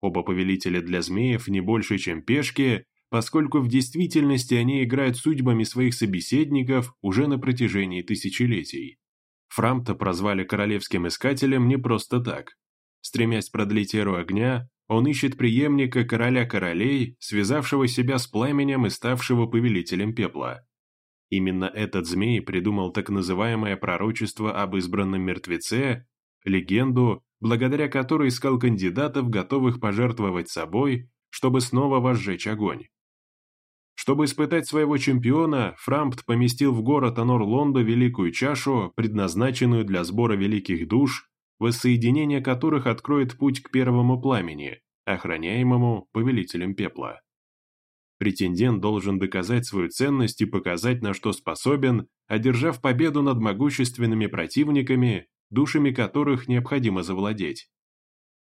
Оба повелителя для змеев не больше, чем пешки, поскольку в действительности они играют судьбами своих собеседников уже на протяжении тысячелетий. Фрампта прозвали королевским искателем не просто так. Стремясь продлить эру огня, он ищет преемника короля королей, связавшего себя с пламенем и ставшего повелителем пепла. Именно этот змей придумал так называемое пророчество об избранном мертвеце, легенду, благодаря которой искал кандидатов, готовых пожертвовать собой, чтобы снова возжечь огонь. Чтобы испытать своего чемпиона, Фрампт поместил в город Анор-Лондо великую чашу, предназначенную для сбора великих душ, воссоединение которых откроет путь к первому пламени, охраняемому повелителем пепла. Претендент должен доказать свою ценность и показать, на что способен, одержав победу над могущественными противниками, душами которых необходимо завладеть.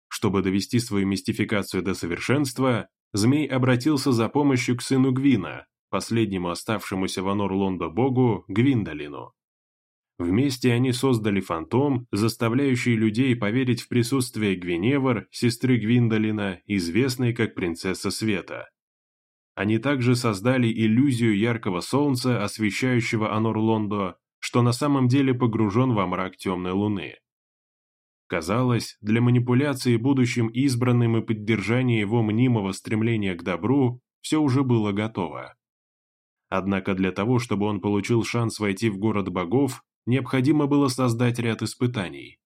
Чтобы довести свою мистификацию до совершенства, змей обратился за помощью к сыну Гвина, последнему оставшемуся в Анор-Лондо богу Гвиндолину. Вместе они создали фантом, заставляющий людей поверить в присутствие Гвиневр, сестры Гвиндолина, известной как принцесса света. Они также создали иллюзию яркого солнца, освещающего Анор-Лондо, что на самом деле погружен во мрак темной луны. Казалось, для манипуляции будущим избранным и поддержания его мнимого стремления к добру все уже было готово. Однако для того, чтобы он получил шанс войти в город богов, необходимо было создать ряд испытаний.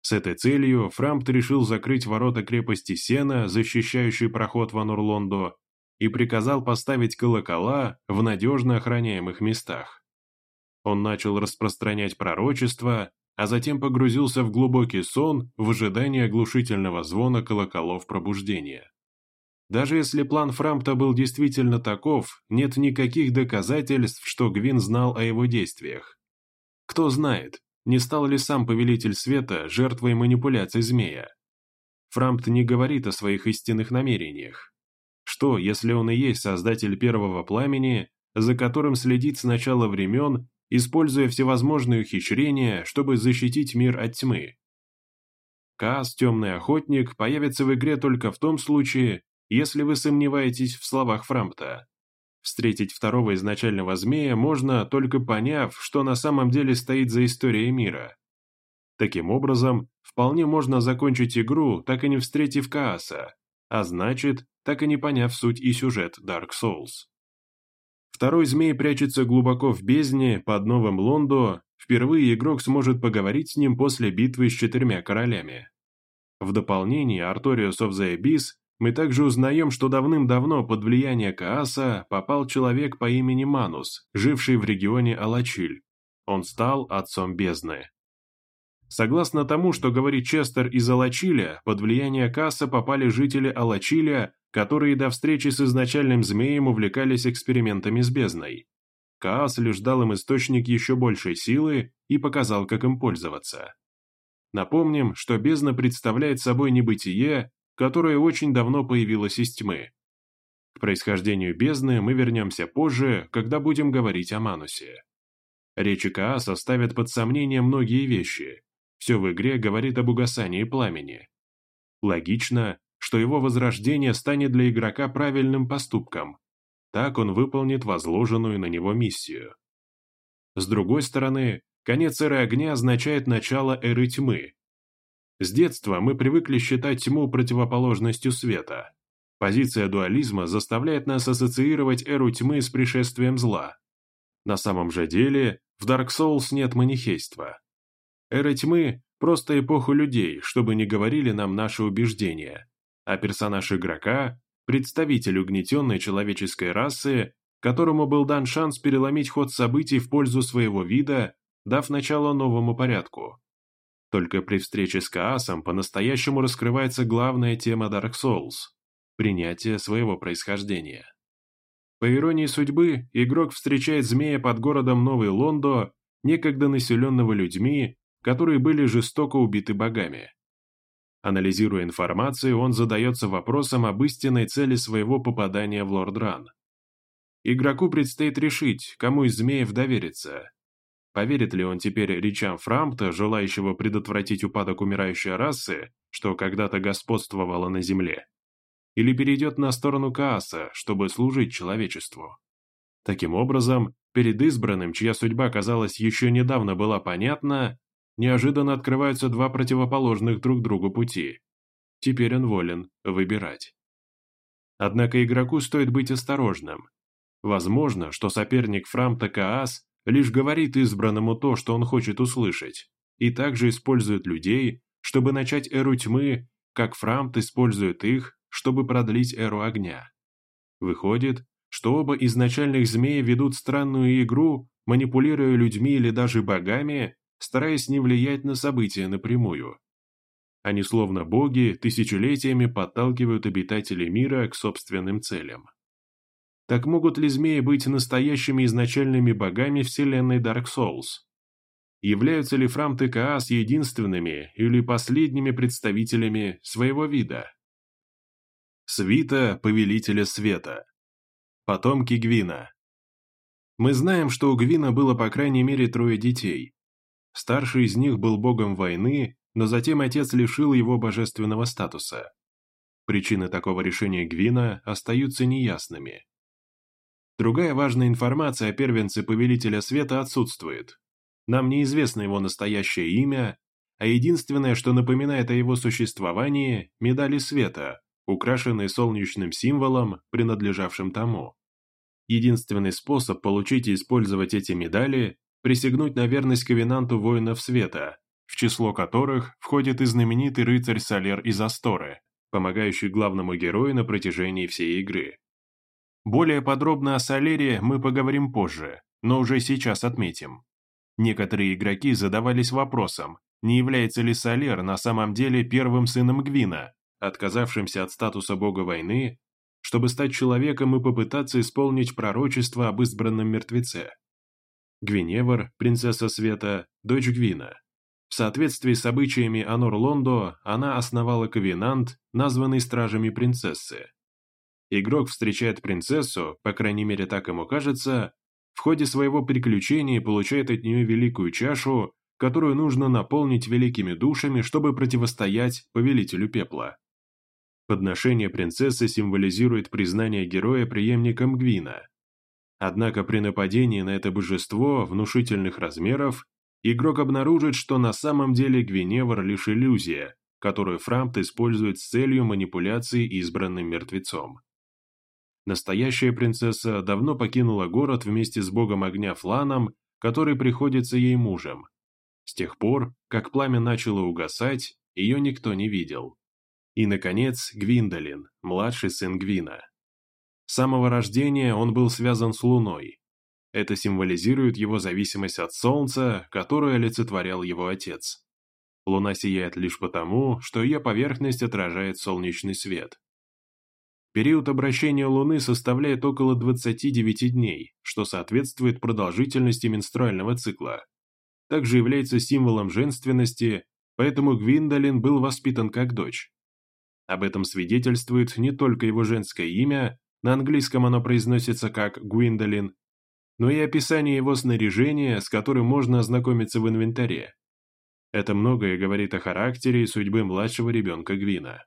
С этой целью Фрампт решил закрыть ворота крепости Сена, защищающие проход в Анурлондо, и приказал поставить колокола в надежно охраняемых местах. Он начал распространять пророчества, а затем погрузился в глубокий сон в ожидании оглушительного звона колоколов пробуждения. Даже если план Фрампта был действительно таков, нет никаких доказательств, что Гвин знал о его действиях. Кто знает, не стал ли сам Повелитель Света жертвой манипуляций змея. Фрампт не говорит о своих истинных намерениях. Что, если он и есть создатель первого пламени, за которым следит с начала времен используя всевозможные ухищрения, чтобы защитить мир от тьмы. Каас Темный Охотник появится в игре только в том случае, если вы сомневаетесь в словах Фрампта. Встретить второго изначального змея можно, только поняв, что на самом деле стоит за историей мира. Таким образом, вполне можно закончить игру, так и не встретив Кааса, а значит, так и не поняв суть и сюжет Dark Souls. Второй змей прячется глубоко в бездне под Новым Лондо, впервые игрок сможет поговорить с ним после битвы с четырьмя королями. В дополнение Artorius of the Abyss мы также узнаем, что давным-давно под влияние Кааса попал человек по имени Манус, живший в регионе Алачиль. Он стал отцом бездны. Согласно тому, что говорит Честер из Алачиля, под влияние Кааса попали жители Алачиля, которые до встречи с изначальным змеем увлекались экспериментами с бездной. Каас лишь дал им источник еще большей силы и показал, как им пользоваться. Напомним, что бездна представляет собой небытие, которое очень давно появилось из тьмы. К происхождению бездны мы вернемся позже, когда будем говорить о Манусе. Речи Кааса ставят под сомнение многие вещи. Все в игре говорит об угасании пламени. Логично, что его возрождение станет для игрока правильным поступком. Так он выполнит возложенную на него миссию. С другой стороны, конец эры огня означает начало эры тьмы. С детства мы привыкли считать тьму противоположностью света. Позиция дуализма заставляет нас ассоциировать эру тьмы с пришествием зла. На самом же деле, в Dark Souls нет манихейства. Эра тьмы – просто эпоха людей, чтобы не говорили нам наши убеждения а персонаж игрока – представитель угнетенной человеческой расы, которому был дан шанс переломить ход событий в пользу своего вида, дав начало новому порядку. Только при встрече с Каасом по-настоящему раскрывается главная тема Dark Souls – принятие своего происхождения. По иронии судьбы, игрок встречает змея под городом Новый Лондо, некогда населенного людьми, которые были жестоко убиты богами. Анализируя информацию, он задается вопросом об истинной цели своего попадания в Лорд-Ран. Игроку предстоит решить, кому из змеев довериться. Поверит ли он теперь речам Фрампта, желающего предотвратить упадок умирающей расы, что когда-то господствовало на Земле? Или перейдет на сторону Кааса, чтобы служить человечеству? Таким образом, перед избранным, чья судьба, казалось, еще недавно была понятна, неожиданно открываются два противоположных друг другу пути. теперь он волен выбирать. Однако игроку стоит быть осторожным. Возможно, что соперник Фрамта Каас лишь говорит избранному то, что он хочет услышать, и также использует людей, чтобы начать эру тьмы, как Фрамт использует их, чтобы продлить эру огня. Выходит, что оба изначальных змея ведут странную игру, манипулируя людьми или даже богами, стараясь не влиять на события напрямую. Они словно боги тысячелетиями подталкивают обитателей мира к собственным целям. Так могут ли змеи быть настоящими изначальными богами вселенной Dark Souls? Являются ли Фрамт и Каас единственными или последними представителями своего вида? Свита Повелителя Света Потомки Гвина Мы знаем, что у Гвина было по крайней мере трое детей. Старший из них был богом войны, но затем отец лишил его божественного статуса. Причины такого решения Гвина остаются неясными. Другая важная информация о первенце Повелителя Света отсутствует. Нам неизвестно его настоящее имя, а единственное, что напоминает о его существовании – медали света, украшенные солнечным символом, принадлежавшим тому. Единственный способ получить и использовать эти медали – присягнуть на верность ковенанту воинов света, в число которых входит и знаменитый рыцарь Солер из Асторы, помогающий главному герою на протяжении всей игры. Более подробно о Солере мы поговорим позже, но уже сейчас отметим. Некоторые игроки задавались вопросом, не является ли Солер на самом деле первым сыном Гвина, отказавшимся от статуса бога войны, чтобы стать человеком и попытаться исполнить пророчество об избранном мертвеце. Гвиневр, принцесса Света, дочь Гвина. В соответствии с обычаями Анор Лондо, она основала ковенант, названный стражами принцессы. Игрок встречает принцессу, по крайней мере так ему кажется, в ходе своего приключения получает от нее великую чашу, которую нужно наполнить великими душами, чтобы противостоять повелителю пепла. Подношение принцессы символизирует признание героя преемником Гвина. Однако при нападении на это божество внушительных размеров игрок обнаружит, что на самом деле Гвиневр лишь иллюзия, которую Фрамт использует с целью манипуляции избранным мертвецом. Настоящая принцесса давно покинула город вместе с богом огня Фланом, который приходится ей мужем. С тех пор, как пламя начало угасать, ее никто не видел. И, наконец, Гвиндолин, младший сын Гвина. С самого рождения он был связан с Луной, это символизирует его зависимость от Солнца, которую олицетворял его отец. Луна сияет лишь потому, что ее поверхность отражает солнечный свет. Период обращения Луны составляет около 29 дней, что соответствует продолжительности менструального цикла. Также является символом женственности, поэтому Гвиндолин был воспитан как дочь. Об этом свидетельствует не только его женское имя, на английском оно произносится как Гвиндолин, но и описание его снаряжения, с которым можно ознакомиться в инвентаре. Это многое говорит о характере и судьбе младшего ребенка Гвина.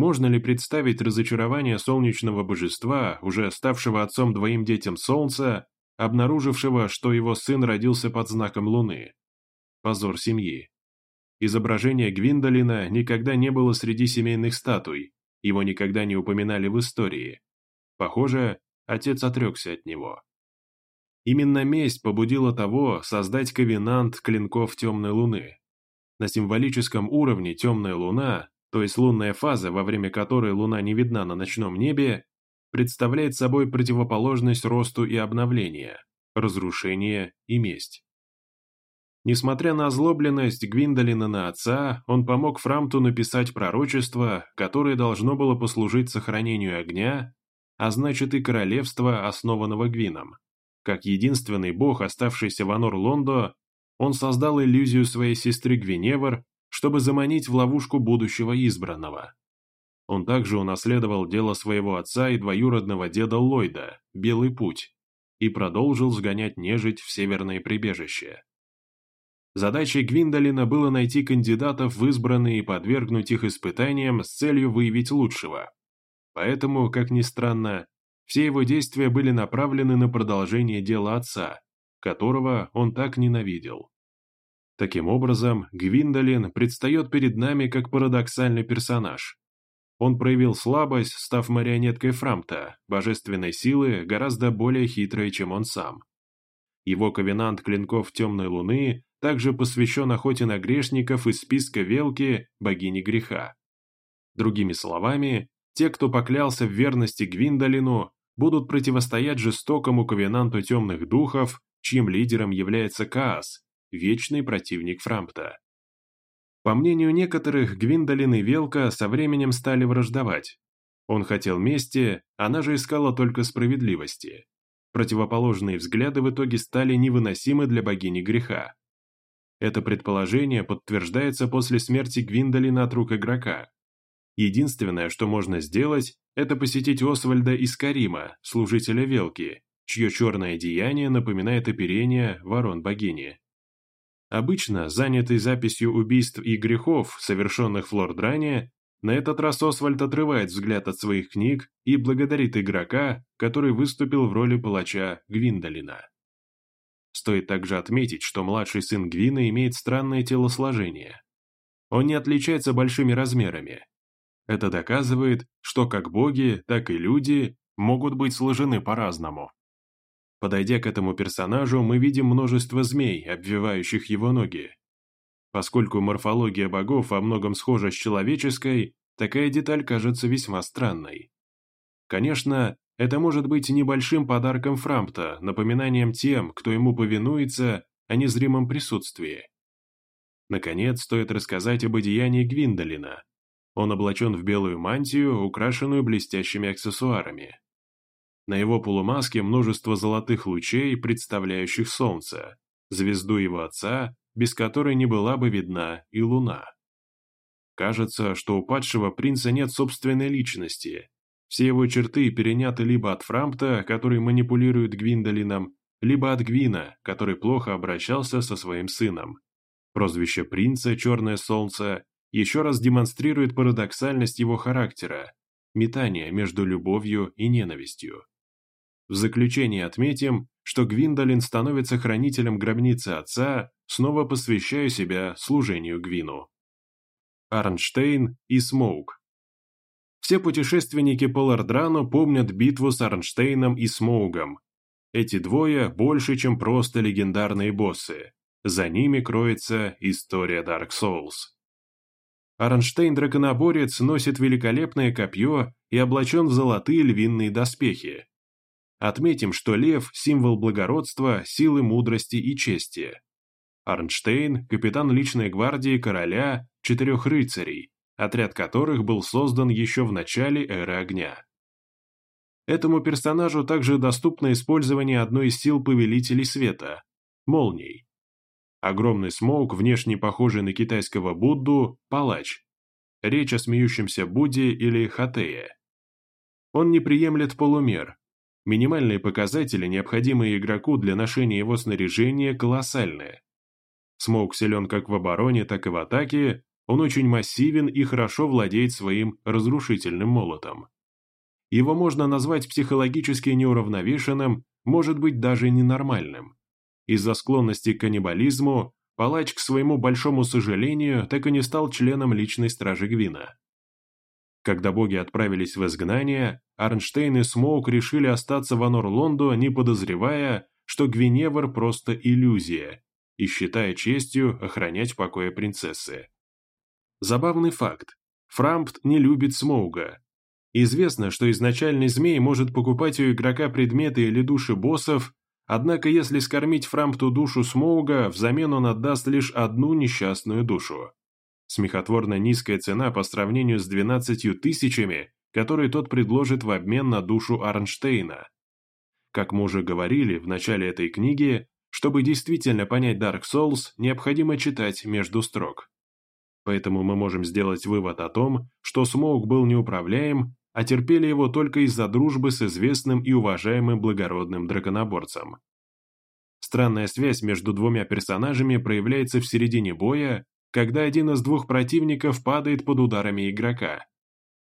Можно ли представить разочарование солнечного божества, уже ставшего отцом двоим детям Солнца, обнаружившего, что его сын родился под знаком Луны? Позор семьи. Изображение Гвиндолина никогда не было среди семейных статуй, его никогда не упоминали в истории. Похоже, отец отрекся от него. Именно месть побудила того создать ковенант клинков темной луны. На символическом уровне темная луна, то есть лунная фаза, во время которой луна не видна на ночном небе, представляет собой противоположность росту и обновления, разрушение и месть. Несмотря на озлобленность Гвиндолина на отца, он помог Фрамту написать пророчество, которое должно было послужить сохранению огня, а значит и королевства, основанного Гвином. Как единственный бог, оставшийся в Анор-Лондо, он создал иллюзию своей сестры Гвиневр, чтобы заманить в ловушку будущего избранного. Он также унаследовал дело своего отца и двоюродного деда Ллойда, Белый Путь, и продолжил сгонять нежить в северное прибежище. Задачей Гвиндолина было найти кандидатов в избранные и подвергнуть их испытаниям с целью выявить лучшего. Поэтому, как ни странно, все его действия были направлены на продолжение дела отца, которого он так ненавидел. Таким образом, Гвиндолин предстает перед нами как парадоксальный персонаж. Он проявил слабость, став марионеткой Фрамта, божественной силы, гораздо более хитрой, чем он сам. Его ковенант клинков Темной Луны также посвящен охоте на грешников из списка Велки, богини греха. Другими словами, те, кто поклялся в верности Гвиндолину, будут противостоять жестокому ковенанту темных духов, чьим лидером является Каас, вечный противник Фрампта. По мнению некоторых, Гвиндолин и Велка со временем стали враждовать. Он хотел мести, она же искала только справедливости. Противоположные взгляды в итоге стали невыносимы для богини греха. Это предположение подтверждается после смерти Гвиндолина от рук игрока. Единственное, что можно сделать, это посетить Освальда из Карима, служителя Велки, чье черное деяние напоминает оперение ворон богини. Обычно, занятый записью убийств и грехов, совершенных в Лордране, на этот раз Освальд отрывает взгляд от своих книг и благодарит игрока, который выступил в роли палача Гвиндолина. Стоит также отметить, что младший сын Гвина имеет странное телосложение. Он не отличается большими размерами, это доказывает, что как боги, так и люди могут быть сложены по-разному. Подойдя к этому персонажу, мы видим множество змей, обвивающих его ноги. Поскольку морфология богов во многом схожа с человеческой, такая деталь кажется весьма странной. Конечно, это может быть небольшим подарком Фрампта, напоминанием тем, кто ему повинуется, о незримом присутствии. Наконец, стоит рассказать об одеянии Гвиндолина, он облачен в белую мантию, украшенную блестящими аксессуарами. На его полумаске множество золотых лучей, представляющих солнце, звезду его отца, без которой не была бы видна и луна. Кажется, что у падшего принца нет собственной личности. Все его черты переняты либо от Фрампта, который манипулирует Гвиндолином, либо от Гвина, который плохо обращался со своим сыном. Прозвище принца «Черное солнце» еще раз демонстрирует парадоксальность его характера, метание между любовью и ненавистью. В заключение отметим, что Гвиндолин становится хранителем гробницы отца, снова посвящая себя служению Гвину. Арнштейн и Смоук Все путешественники по Лордрану помнят битву с Арнштейном и Смоугом. Эти двое больше, чем просто легендарные боссы. За ними кроется история Dark Souls. Аронштейн-драконоборец носит великолепное копье и облачен в золотые львиные доспехи. Отметим, что лев – символ благородства, силы мудрости и чести. Арнштейн – капитан личной гвардии короля, четырех рыцарей, отряд которых был создан еще в начале эры огня. Этому персонажу также доступно использование одной из сил Повелителей Света – молний. Огромный смоук, внешне похожий на китайского Будду, палач. Речь о смеющемся Будде или Хотее. Он не приемлет полумер. Минимальные показатели, необходимые игроку для ношения его снаряжения, колоссальные. Смоук силен как в обороне, так и в атаке, он очень массивен и хорошо владеет своим разрушительным молотом. Его можно назвать психологически неуравновешенным, может быть даже ненормальным. Из-за склонности к каннибализму палач, к своему большому сожалению, так и не стал членом личной стражи Гвина. Когда боги отправились в изгнание, Арнштейн и Смоук решили остаться в Анор-Лонду, не подозревая, что Гвиневр просто иллюзия, и считая честью охранять покоя принцессы. Забавный факт. Фрампт не любит Смоуга. Известно, что изначальный змей может покупать у игрока предметы или души боссов, Однако если скормить Фрампту душу Смоуга, взамен он отдаст лишь одну несчастную душу. Смехотворно низкая цена по сравнению с 12 тысячами, которые тот предложит в обмен на душу Арнштейна. Как мы уже говорили в начале этой книги, чтобы действительно понять Dark Souls, необходимо читать между строк. Поэтому мы можем сделать вывод о том, что Смоук был неуправляем, а терпели его только из-за дружбы с известным и уважаемым благородным драконоборцем. Странная связь между двумя персонажами проявляется в середине боя, когда один из двух противников падает под ударами игрока.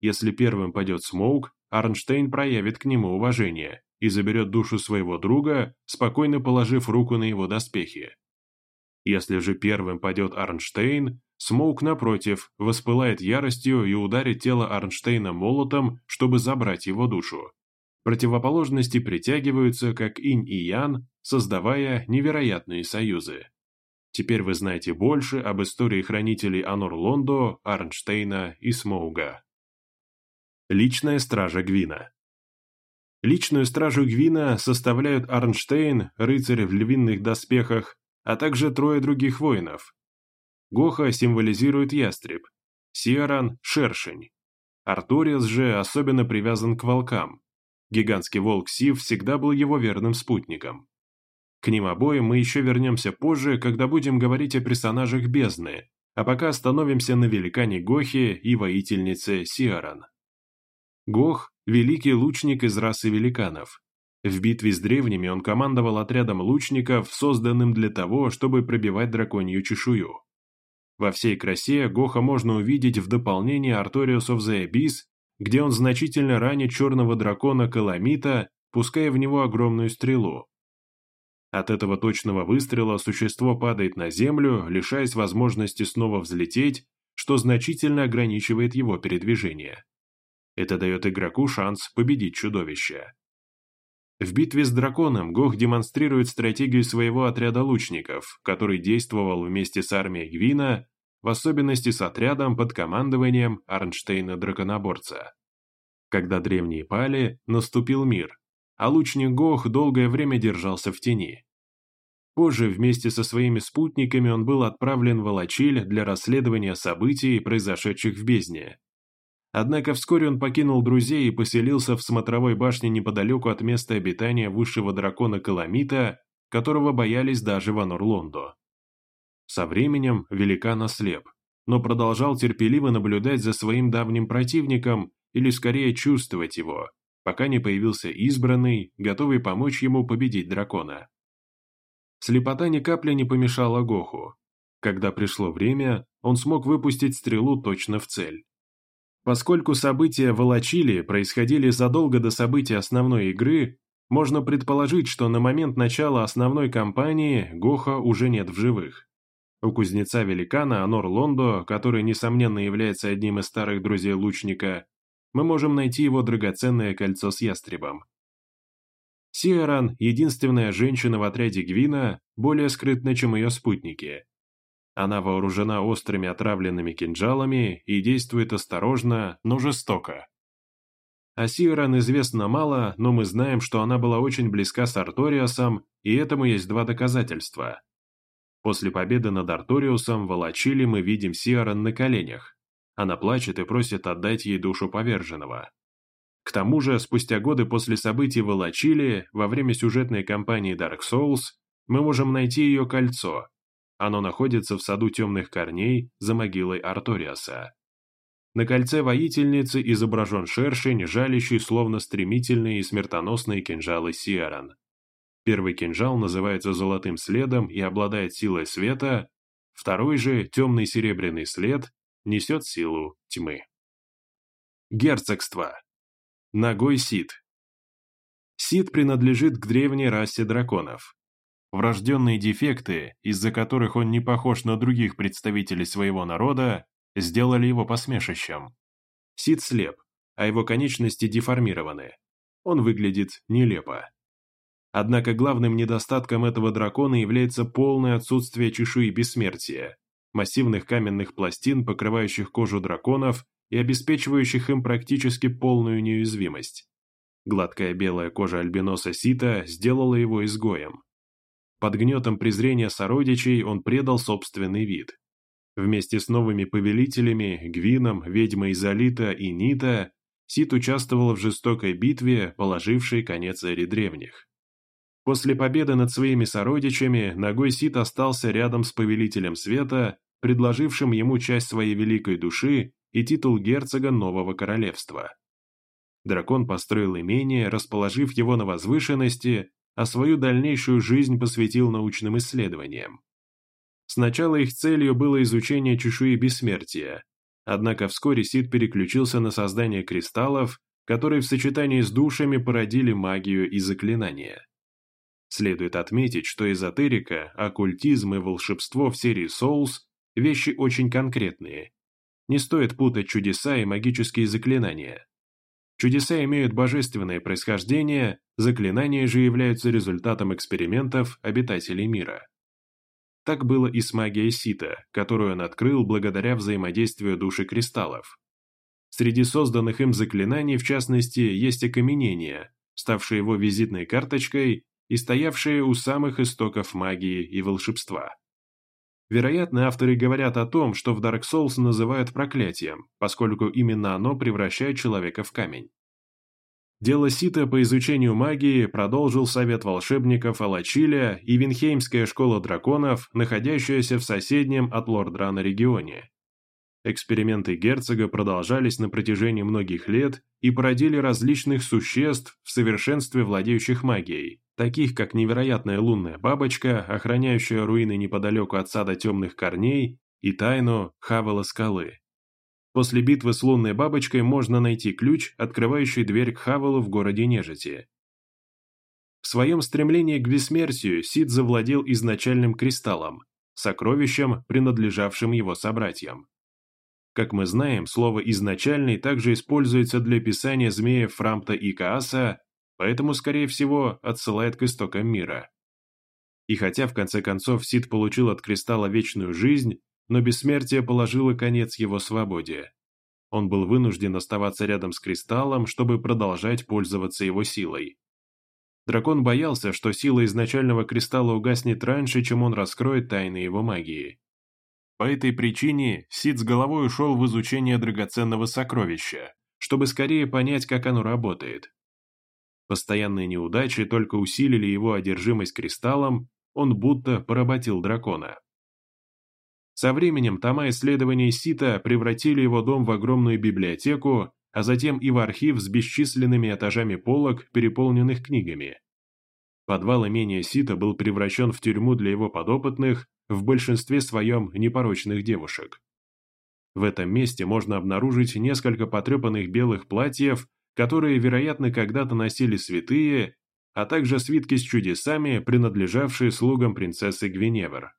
Если первым падет Смоук, Орнштейн проявит к нему уважение и заберет душу своего друга, спокойно положив руку на его доспехи. Если же первым падет Арнштейн, Смоук, напротив, воспылает яростью и ударит тело Арнштейна молотом, чтобы забрать его душу. Противоположности притягиваются, как инь и ян, создавая невероятные союзы. Теперь вы знаете больше об истории хранителей Анор Лондо, Арнштейна и Смоуга. Личная стража Гвина Личную стражу Гвина составляют Арнштейн, рыцарь в львиных доспехах, а также трое других воинов. Гоха символизирует ястреб, Сиаран – шершень. Арториас же особенно привязан к волкам. Гигантский волк Сив всегда был его верным спутником. К ним обоим мы еще вернемся позже, когда будем говорить о персонажах бездны, а пока остановимся на великане Гохе и воительнице Сиаран. Гох – великий лучник из расы великанов. В битве с древними он командовал отрядом лучников, созданным для того, чтобы пробивать драконью чешую. Во всей красе Гоха можно увидеть в дополнении Artorius of the Abyss, где он значительно ранит черного дракона Каламита, пуская в него огромную стрелу. От этого точного выстрела существо падает на землю, лишаясь возможности снова взлететь, что значительно ограничивает его передвижение. Это дает игроку шанс победить чудовище. В битве с драконом Гох демонстрирует стратегию своего отряда лучников, который действовал вместе с армией Гвина, в особенности с отрядом под командованием Арнштейна-драконоборца. Когда древние пали, наступил мир, а лучник Гох долгое время держался в тени. Позже вместе со своими спутниками он был отправлен в Алачиль для расследования событий, произошедших в бездне. Однако вскоре он покинул друзей и поселился в смотровой башне неподалеку от места обитания высшего дракона Каламита, которого боялись даже в Анорлондо. Со временем великан ослеп, но продолжал терпеливо наблюдать за своим давним противником или скорее чувствовать его, пока не появился избранный, готовый помочь ему победить дракона. Слепота ни капли не помешала Гоху. Когда пришло время, он смог выпустить стрелу точно в цель. Поскольку события волочили происходили задолго до событий основной игры, можно предположить, что на момент начала основной кампании Гоха уже нет в живых. У кузнеца-великана Анор Лондо, который, несомненно, является одним из старых друзей лучника, мы можем найти его драгоценное кольцо с ястребом. Сиаран, единственная женщина в отряде Гвина, более скрытна, чем ее спутники. Она вооружена острыми отравленными кинжалами и действует осторожно, но жестоко. О Сиеран известно мало, но мы знаем, что она была очень близка с Арториусом, и этому есть два доказательства. После победы над Арториусом в Алачиле мы видим Сиаран на коленях. Она плачет и просит отдать ей душу поверженного. К тому же, спустя годы после событий в Алачиле, во время сюжетной кампании Dark Souls, мы можем найти ее кольцо, оно находится в саду темных корней за могилой Арториаса. На кольце воительницы изображен шершень, жалящий словно стремительные и смертоносные кинжалы Сиаран. Первый кинжал называется золотым следом и обладает силой света, второй же, темный серебряный след, несет силу тьмы. Герцогство. Ногой Сид. Сид принадлежит к древней расе драконов. Врожденные дефекты, из-за которых он не похож на других представителей своего народа, сделали его посмешищем. Сид слеп, а его конечности деформированы. Он выглядит нелепо. Однако главным недостатком этого дракона является полное отсутствие чешуи бессмертия, массивных каменных пластин, покрывающих кожу драконов и обеспечивающих им практически полную неуязвимость. Гладкая белая кожа альбиноса Сита сделала его изгоем. Под гнетом презрения сородичей он предал собственный вид. Вместе с новыми повелителями, Гвином, ведьмой Изолита и Нита, Сид участвовал в жестокой битве, положившей конец эре древних. После победы над своими сородичами Ногой Сид остался рядом с Повелителем Света, предложившим ему часть своей великой души и титул герцога нового королевства. Дракон построил имение, расположив его на возвышенности, а свою дальнейшую жизнь посвятил научным исследованиям. Сначала их целью было изучение чешуи бессмертия, однако вскоре Сид переключился на создание кристаллов, которые в сочетании с душами породили магию и заклинания. Следует отметить, что эзотерика, оккультизм и волшебство в серии Souls – вещи очень конкретные. Не стоит путать чудеса и магические заклинания. Чудеса имеют божественное происхождение, заклинания же являются результатом экспериментов обитателей мира. Так было и с магией Сита, которую он открыл благодаря взаимодействию души кристаллов. Среди созданных им заклинаний, в частности, есть окаменение, ставшее его визитной карточкой и стоявшие у самых истоков магии и волшебства. Вероятно, авторы говорят о том, что в Dark Souls называют проклятием, поскольку именно оно превращает человека в камень. Дело Сита по изучению магии продолжил Совет волшебников Алачиля и Винхеймская школа драконов, находящаяся в соседнем от Лордрана регионе. Эксперименты герцога продолжались на протяжении многих лет и породили различных существ в совершенстве владеющих магией, таких как невероятная лунная бабочка, охраняющая руины неподалеку от сада темных корней, и тайну Хавела скалы. После битвы с лунной бабочкой можно найти ключ, открывающий дверь к Хавелу в городе Нежити. В своем стремлении к бессмертию Сид завладел изначальным кристаллом, сокровищем, принадлежавшим его собратьям. Как мы знаем, слово «изначальный» также используется для описания змеев Фрамта и Кааса, поэтому, скорее всего, отсылает к истокам мира. И хотя в конце концов Сид получил от кристалла вечную жизнь, но бессмертие положило конец его свободе. Он был вынужден оставаться рядом с кристаллом, чтобы продолжать пользоваться его силой. Дракон боялся, что сила изначального кристалла угаснет раньше, чем он раскроет тайны его магии. По этой причине Сид с головой ушел в изучение драгоценного сокровища, чтобы скорее понять, как оно работает. Постоянные неудачи только усилили его одержимость кристаллом, он будто поработил дракона. Со временем тома исследований Сита превратили его дом в огромную библиотеку, а затем и в архив с бесчисленными этажами полок, переполненных книгами. Подвал имения Сита был превращен в тюрьму для его подопытных, в большинстве своем непорочных девушек. В этом месте можно обнаружить несколько потрепанных белых платьев, которые, вероятно, когда-то носили святые, а также свитки с чудесами, принадлежавшие слугам принцессы Гвиневр.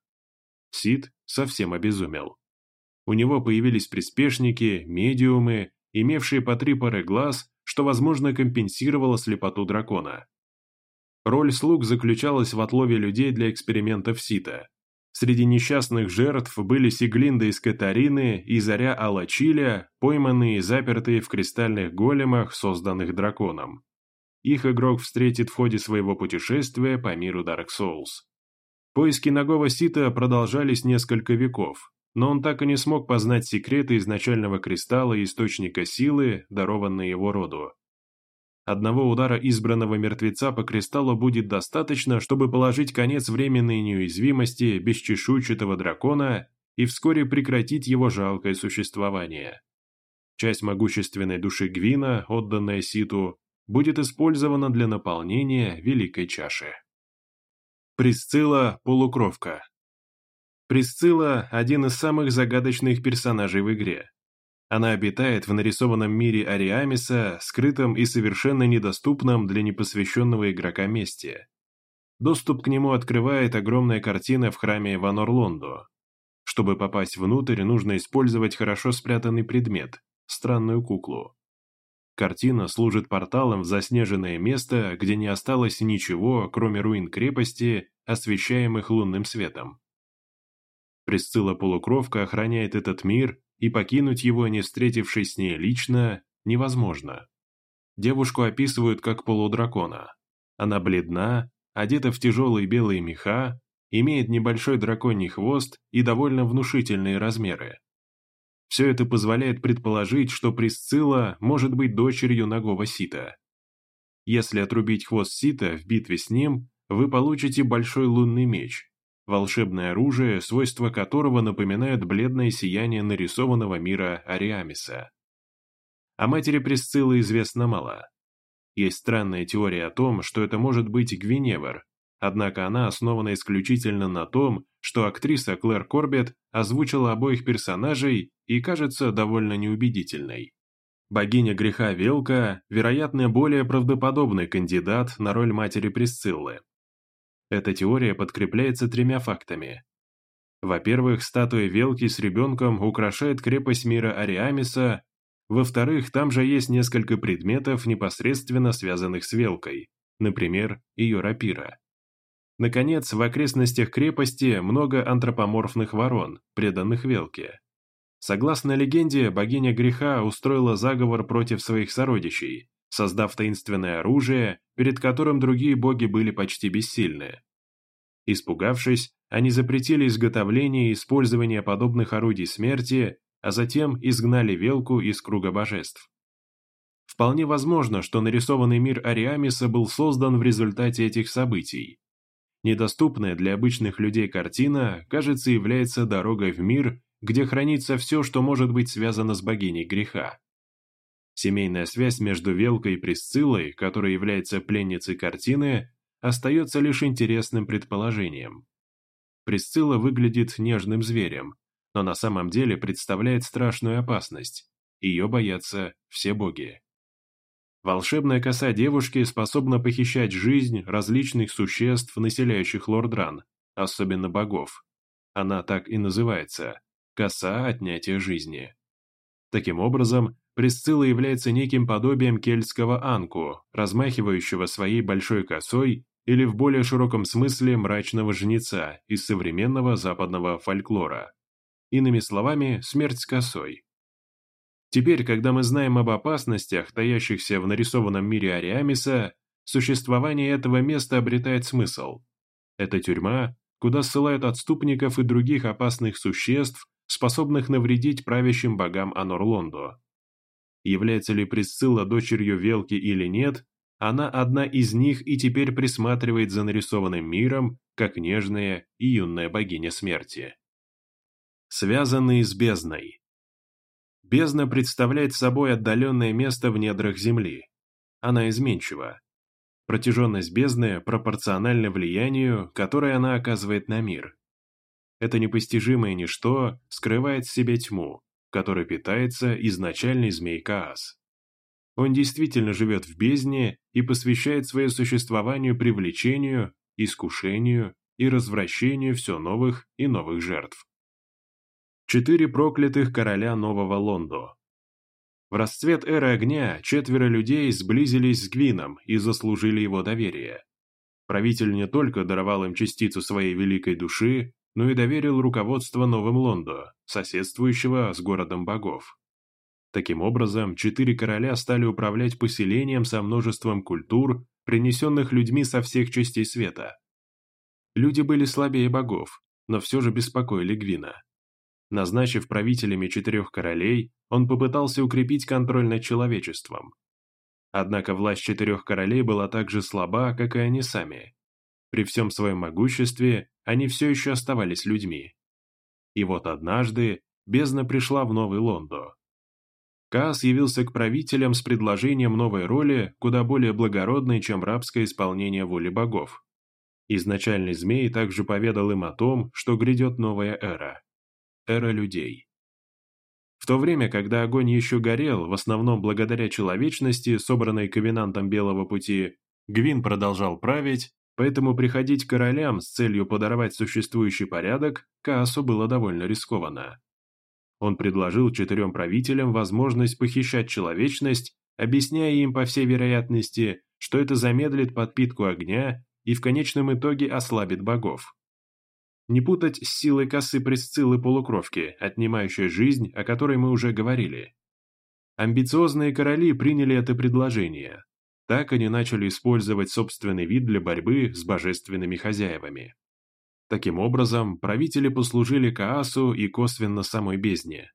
Сид совсем обезумел. У него появились приспешники, медиумы, имевшие по три пары глаз, что, возможно, компенсировало слепоту дракона. Роль слуг заключалась в отлове людей для экспериментов Сита. Среди несчастных жертв были Сиглинда из Катарины и Заря Алачиля, пойманные и запертые в кристальных големах, созданных драконом. Их игрок встретит в ходе своего путешествия по миру Dark Souls. Поиски Нагова Сита продолжались несколько веков, но он так и не смог познать секреты изначального кристалла и источника силы, дарованной его роду. Одного удара избранного мертвеца по кристаллу будет достаточно, чтобы положить конец временной неуязвимости бесчешуйчатого дракона и вскоре прекратить его жалкое существование. Часть могущественной души Гвина, отданная Ситу, будет использована для наполнения великой чаши. Присцилла – полукровка. Присцилла – один из самых загадочных персонажей в игре. Она обитает в нарисованном мире Ариамиса, скрытом и совершенно недоступном для непосвященного игрока месте. Доступ к нему открывает огромная картина в храме Ванорлондо. Чтобы попасть внутрь, нужно использовать хорошо спрятанный предмет – странную куклу. Картина служит порталом в заснеженное место, где не осталось ничего, кроме руин крепости, освещаемых лунным светом. Присцилла-полукровка охраняет этот мир и покинуть его, не встретившись с ней лично, невозможно. Девушку описывают как полудракона. Она бледна, одета в тяжелые белые меха, имеет небольшой драконий хвост и довольно внушительные размеры. Все это позволяет предположить, что Присцилла может быть дочерью Нагова Сита. Если отрубить хвост Сита в битве с ним, вы получите большой лунный меч, волшебное оружие, свойства которого напоминают бледное сияние нарисованного мира Ариамиса. О матери Присциллы известно мало. Есть странная теория о том, что это может быть Гвиневр, однако она основана исключительно на том, что актриса Клэр Корбет озвучила обоих персонажей и кажется довольно неубедительной. Богиня греха Велка, вероятно, более правдоподобный кандидат на роль матери Присциллы. Эта теория подкрепляется тремя фактами. Во-первых, статуя Велки с ребенком украшает крепость мира Ариамиса, во-вторых, там же есть несколько предметов, непосредственно связанных с Велкой, например, ее рапира. Наконец, в окрестностях крепости много антропоморфных ворон, преданных Велке. Согласно легенде, богиня греха устроила заговор против своих сородичей, создав таинственное оружие, перед которым другие боги были почти бессильны. Испугавшись, они запретили изготовление и использование подобных орудий смерти, а затем изгнали Велку из круга божеств. Вполне возможно, что нарисованный мир Ариамиса был создан в результате этих событий, Недоступная для обычных людей картина, кажется, является дорогой в мир, где хранится все, что может быть связано с богиней греха. Семейная связь между Велкой и Присциллой, которая является пленницей картины, остается лишь интересным предположением. Присцилла выглядит нежным зверем, но на самом деле представляет страшную опасность. Ее боятся все боги. Волшебная коса девушки способна похищать жизнь различных существ, населяющих Лордран, особенно богов. Она так и называется – коса отнятия жизни. Таким образом, Присцилла является неким подобием кельтского анку, размахивающего своей большой косой или в более широком смысле мрачного жнеца из современного западного фольклора. Иными словами, смерть с косой. Теперь, когда мы знаем об опасностях, таящихся в нарисованном мире Ариамиса, существование этого места обретает смысл. Это тюрьма, куда ссылают отступников и других опасных существ, способных навредить правящим богам Анорлондо. Является ли Присцилла дочерью Велки или нет, она одна из них и теперь присматривает за нарисованным миром, как нежная и юная богиня смерти. Связанные с бездной Бездна представляет собой отдаленное место в недрах Земли. Она изменчива. Протяженность бездны пропорциональна влиянию, которое она оказывает на мир. Это непостижимое ничто скрывает в себе тьму, которой питается изначальный змей Каас. Он действительно живет в бездне и посвящает свое существованию привлечению, искушению и развращению все новых и новых жертв. Четыре проклятых короля Нового Лондо. В расцвет эры огня четверо людей сблизились с Гвином и заслужили его доверие. Правитель не только даровал им частицу своей великой души, но и доверил руководство Новым Лондо, соседствующего с городом богов. Таким образом, четыре короля стали управлять поселением со множеством культур, принесенных людьми со всех частей света. Люди были слабее богов, но все же беспокоили Гвина. Назначив правителями четырех королей, он попытался укрепить контроль над человечеством. Однако власть четырех королей была так же слаба, как и они сами. При всем своем могуществе они все еще оставались людьми. И вот однажды бездна пришла в Новый Лондо. Каас явился к правителям с предложением новой роли, куда более благородной, чем рабское исполнение воли богов. Изначальный змей также поведал им о том, что грядет новая эра эра людей. В то время, когда огонь еще горел, в основном благодаря человечности, собранной ковенантом Белого Пути, Гвин продолжал править, поэтому приходить к королям с целью подорвать существующий порядок Каасу было довольно рискованно. Он предложил четырем правителям возможность похищать человечность, объясняя им по всей вероятности, что это замедлит подпитку огня и в конечном итоге ослабит богов. Не путать с силой косы пресциллы полукровки, отнимающей жизнь, о которой мы уже говорили. Амбициозные короли приняли это предложение. Так они начали использовать собственный вид для борьбы с божественными хозяевами. Таким образом, правители послужили Каасу и косвенно самой бездне.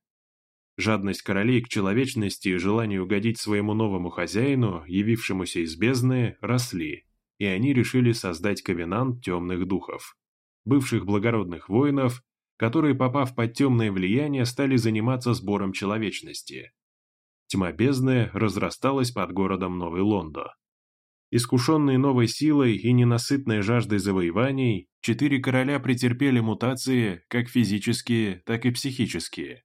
Жадность королей к человечности и желание угодить своему новому хозяину, явившемуся из бездны, росли, и они решили создать ковенант темных духов бывших благородных воинов, которые, попав под темное влияние, стали заниматься сбором человечности. Тьма бездны разрасталась под городом Новый Лондо. Искушенные новой силой и ненасытной жаждой завоеваний, четыре короля претерпели мутации как физические, так и психические.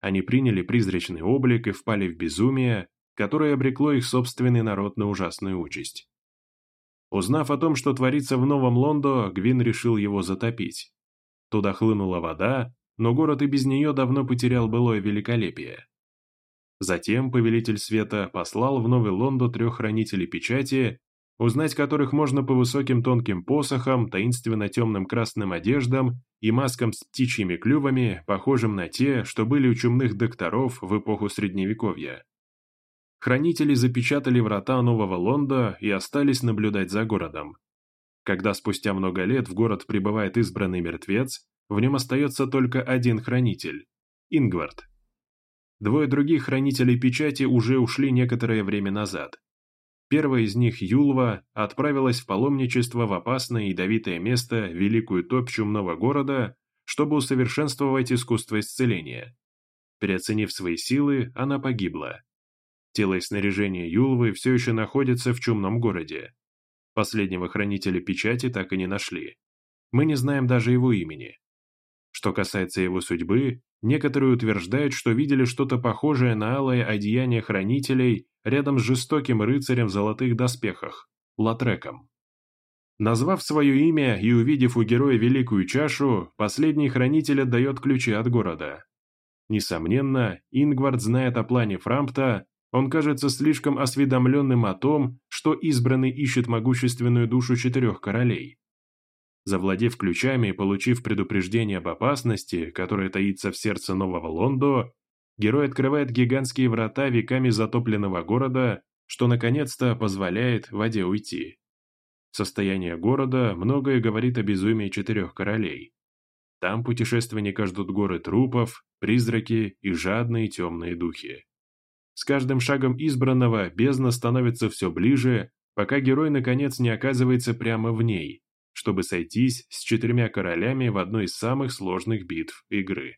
Они приняли призрачный облик и впали в безумие, которое обрекло их собственный народ на ужасную участь. Узнав о том, что творится в Новом Лондо, Гвин решил его затопить. Туда хлынула вода, но город и без нее давно потерял былое великолепие. Затем Повелитель Света послал в Новый Лондо трех хранителей печати, узнать которых можно по высоким тонким посохам, таинственно темным красным одеждам и маскам с птичьими клювами, похожим на те, что были у чумных докторов в эпоху Средневековья. Хранители запечатали врата Нового Лонда и остались наблюдать за городом. Когда спустя много лет в город прибывает избранный мертвец, в нем остается только один хранитель – Ингвард. Двое других хранителей печати уже ушли некоторое время назад. Первая из них, Юлва, отправилась в паломничество в опасное и ядовитое место, великую топь чумного города, чтобы усовершенствовать искусство исцеления. Переоценив свои силы, она погибла. Тело и снаряжение Юлвы все еще находятся в чумном городе. Последнего хранителя печати так и не нашли. Мы не знаем даже его имени. Что касается его судьбы, некоторые утверждают, что видели что-то похожее на алое одеяние хранителей рядом с жестоким рыцарем в золотых доспехах, Латреком. Назвав свое имя и увидев у героя великую чашу, последний хранитель отдает ключи от города. Несомненно, Ингвард знает о плане Фрампта он кажется слишком осведомленным о том, что избранный ищет могущественную душу четырех королей. Завладев ключами и получив предупреждение об опасности, которая таится в сердце Нового Лондо, герой открывает гигантские врата веками затопленного города, что наконец-то позволяет воде уйти. Состояние города многое говорит о безумии четырех королей. Там путешественника ждут горы трупов, призраки и жадные темные духи. С каждым шагом избранного бездна становится все ближе, пока герой наконец не оказывается прямо в ней, чтобы сойтись с четырьмя королями в одной из самых сложных битв игры.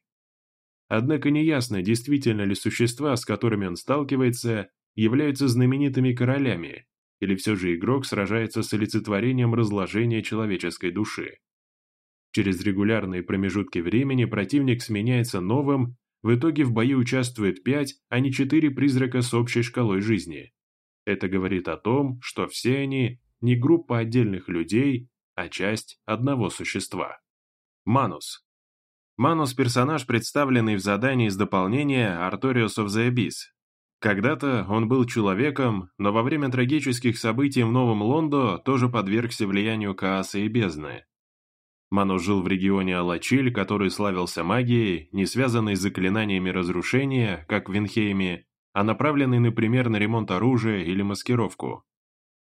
Однако неясно, действительно ли существа, с которыми он сталкивается, являются знаменитыми королями, или все же игрок сражается с олицетворением разложения человеческой души. Через регулярные промежутки времени противник сменяется новым, в итоге в бою участвует пять, а не четыре призрака с общей шкалой жизни. Это говорит о том, что все они не группа отдельных людей, а часть одного существа. Манус. Манус – персонаж, представленный в задании из дополнения Artorius of the Abyss. Когда-то он был человеком, но во время трагических событий в Новом Лондо тоже подвергся влиянию Кааса и Бездны. Ману жил в регионе Алачиль, который славился магией, не связанной с заклинаниями разрушения, как в Винхейме, а направленной, например, на ремонт оружия или маскировку.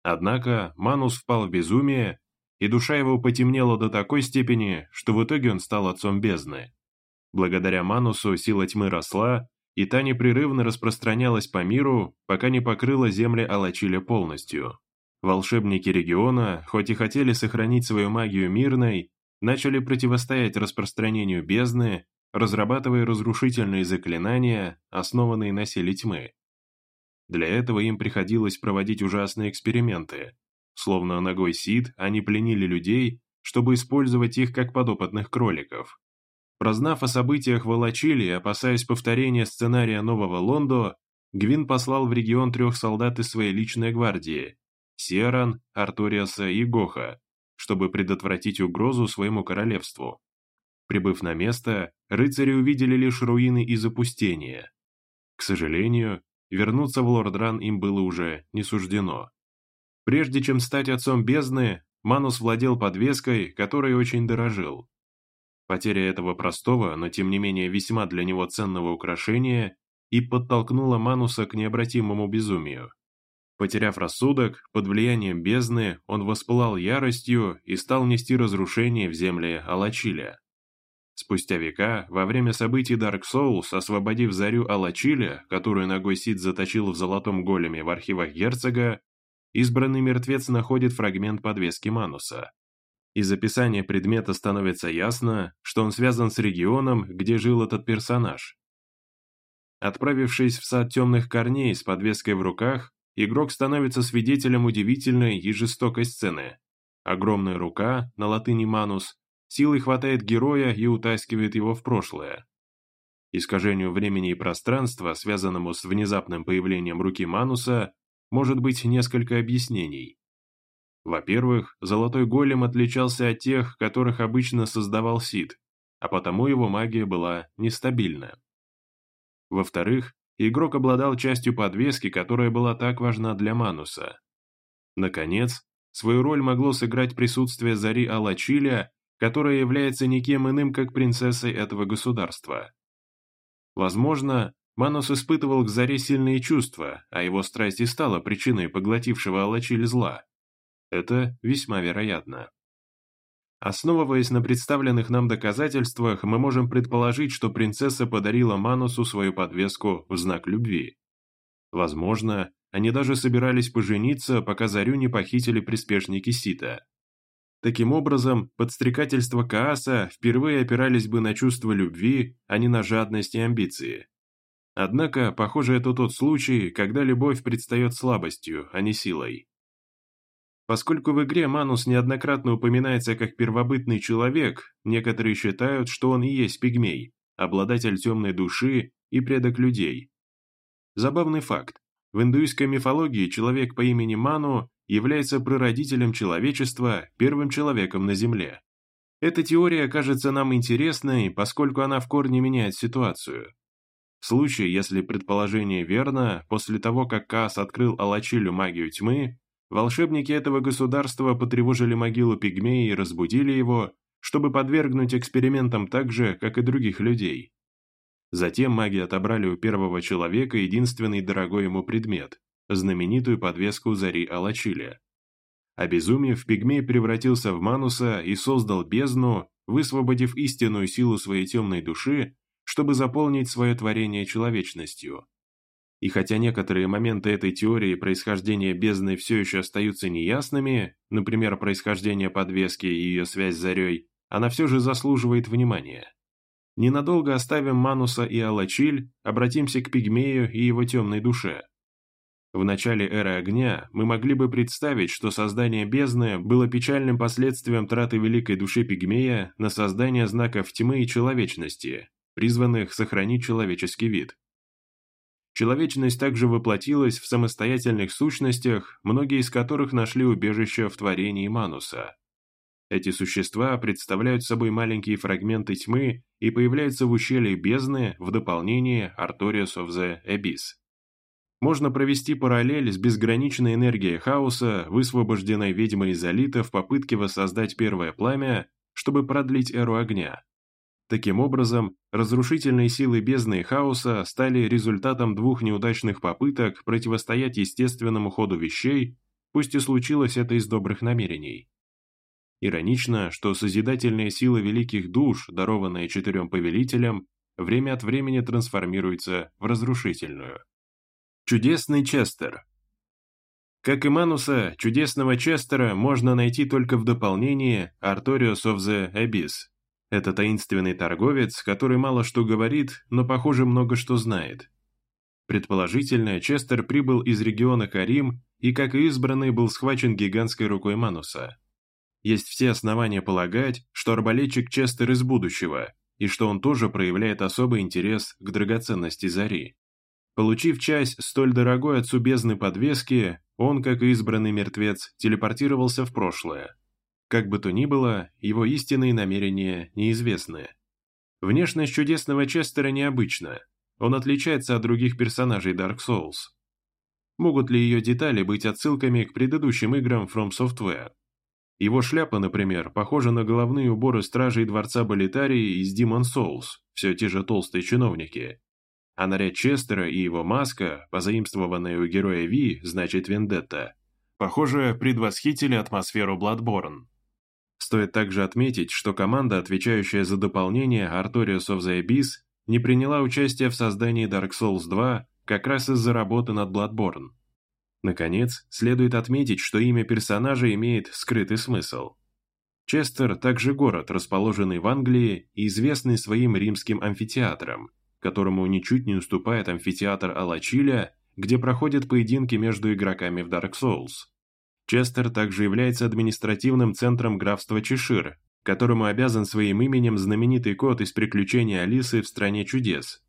Однако Манус впал в безумие, и душа его потемнела до такой степени, что в итоге он стал отцом бездны. Благодаря Манусу сила тьмы росла, и та непрерывно распространялась по миру, пока не покрыла земли Алачиля полностью. Волшебники региона, хоть и хотели сохранить свою магию мирной, начали противостоять распространению бездны, разрабатывая разрушительные заклинания, основанные на силе тьмы. Для этого им приходилось проводить ужасные эксперименты. Словно ногой Сид, они пленили людей, чтобы использовать их как подопытных кроликов. Прознав о событиях в Алачиле и опасаясь повторения сценария Нового Лондо, Гвин послал в регион трех солдат из своей личной гвардии – Сиаран, Арториаса и Гоха, чтобы предотвратить угрозу своему королевству. Прибыв на место, рыцари увидели лишь руины и запустение. К сожалению, вернуться в Лордран им было уже не суждено. Прежде чем стать отцом бездны, Манус владел подвеской, которой очень дорожил. Потеря этого простого, но тем не менее весьма для него ценного украшения и подтолкнула Мануса к необратимому безумию. Потеряв рассудок, под влиянием бездны, он воспылал яростью и стал нести разрушение в земле Алачиля. Спустя века, во время событий Dark Souls, освободив зарю Алачиля, которую ногой Сид заточил в золотом големе в архивах герцога, избранный мертвец находит фрагмент подвески Мануса. Из описания предмета становится ясно, что он связан с регионом, где жил этот персонаж. Отправившись в сад темных корней с подвеской в руках, игрок становится свидетелем удивительной и жестокой сцены. Огромная рука, на латыни «манус», силой хватает героя и утаскивает его в прошлое. Искажению времени и пространства, связанному с внезапным появлением руки Мануса, может быть несколько объяснений. Во-первых, золотой голем отличался от тех, которых обычно создавал Сид, а потому его магия была нестабильна. Во-вторых, игрок обладал частью подвески, которая была так важна для Мануса. Наконец, свою роль могло сыграть присутствие Зари Алачиля, которая является никем иным, как принцессой этого государства. Возможно, Манус испытывал к Заре сильные чувства, а его страсть и стала причиной поглотившего Алачиль зла. Это весьма вероятно. Основываясь на представленных нам доказательствах, мы можем предположить, что принцесса подарила Манусу свою подвеску в знак любви. Возможно, они даже собирались пожениться, пока Зарю не похитили приспешники Сита. Таким образом, подстрекательства Кааса впервые опирались бы на чувство любви, а не на жадность и амбиции. Однако, похоже, это тот случай, когда любовь предстает слабостью, а не силой. Поскольку в игре Манус неоднократно упоминается как первобытный человек, некоторые считают, что он и есть пигмей, обладатель темной души и предок людей. Забавный факт. В индуистской мифологии человек по имени Ману является прародителем человечества, первым человеком на Земле. Эта теория кажется нам интересной, поскольку она в корне меняет ситуацию. В случае, если предположение верно, после того, как Каас открыл Алачилю магию тьмы, Волшебники этого государства потревожили могилу пигмея и разбудили его, чтобы подвергнуть экспериментам так же, как и других людей. Затем маги отобрали у первого человека единственный дорогой ему предмет – знаменитую подвеску Зари Алачиля. Обезумев, пигмей превратился в Мануса и создал бездну, высвободив истинную силу своей темной души, чтобы заполнить свое творение человечностью. И хотя некоторые моменты этой теории происхождения бездны все еще остаются неясными, например, происхождение подвески и ее связь с Зарей, она все же заслуживает внимания. Ненадолго оставим Мануса и Алачиль, обратимся к Пигмею и его темной душе. В начале эры огня мы могли бы представить, что создание бездны было печальным последствием траты великой души Пигмея на создание знаков тьмы и человечности, призванных сохранить человеческий вид. Человечность также воплотилась в самостоятельных сущностях, многие из которых нашли убежище в творении Мануса. Эти существа представляют собой маленькие фрагменты тьмы и появляются в ущелье бездны в дополнение Artorias of the Abyss. Можно провести параллель с безграничной энергией хаоса, высвобожденной ведьмой Изолита в попытке воссоздать первое пламя, чтобы продлить эру огня. Таким образом, разрушительные силы бездны и хаоса стали результатом двух неудачных попыток противостоять естественному ходу вещей, пусть и случилось это из добрых намерений. Иронично, что созидательная сила великих душ, дарованная четырем повелителям, время от времени трансформируется в разрушительную. Чудесный Честер Как и Мануса, чудесного Честера можно найти только в дополнении Artorios of the Abyss, это таинственный торговец, который мало что говорит, но, похоже, много что знает. Предположительно, Честер прибыл из региона Карим и, как и избранный, был схвачен гигантской рукой Мануса. Есть все основания полагать, что арбалетчик Честер из будущего, и что он тоже проявляет особый интерес к драгоценности Зари. Получив часть столь дорогой отцу бездны подвески, он, как избранный мертвец, телепортировался в прошлое. Как бы то ни было, его истинные намерения неизвестны. Внешность чудесного Честера необычна. Он отличается от других персонажей Dark Souls. Могут ли ее детали быть отсылками к предыдущим играм From Software? Его шляпа, например, похожа на головные уборы стражей дворца Болитарии из Demon Souls, все те же толстые чиновники. А наряд Честера и его маска, позаимствованная у героя Ви, значит Вендетта, похоже, предвосхитили атмосферу Bloodborne. Стоит также отметить, что команда, отвечающая за дополнение Artorias of the Abyss, не приняла участие в создании Dark Souls 2 как раз из-за работы над Bloodborne. Наконец, следует отметить, что имя персонажа имеет скрытый смысл. Честер также город, расположенный в Англии и известный своим римским амфитеатром, которому ничуть не уступает амфитеатр Алачиля, где проходят поединки между игроками в Dark Souls. Честер также является административным центром графства Чешир, которому обязан своим именем знаменитый кот из приключений Алисы в «Стране чудес».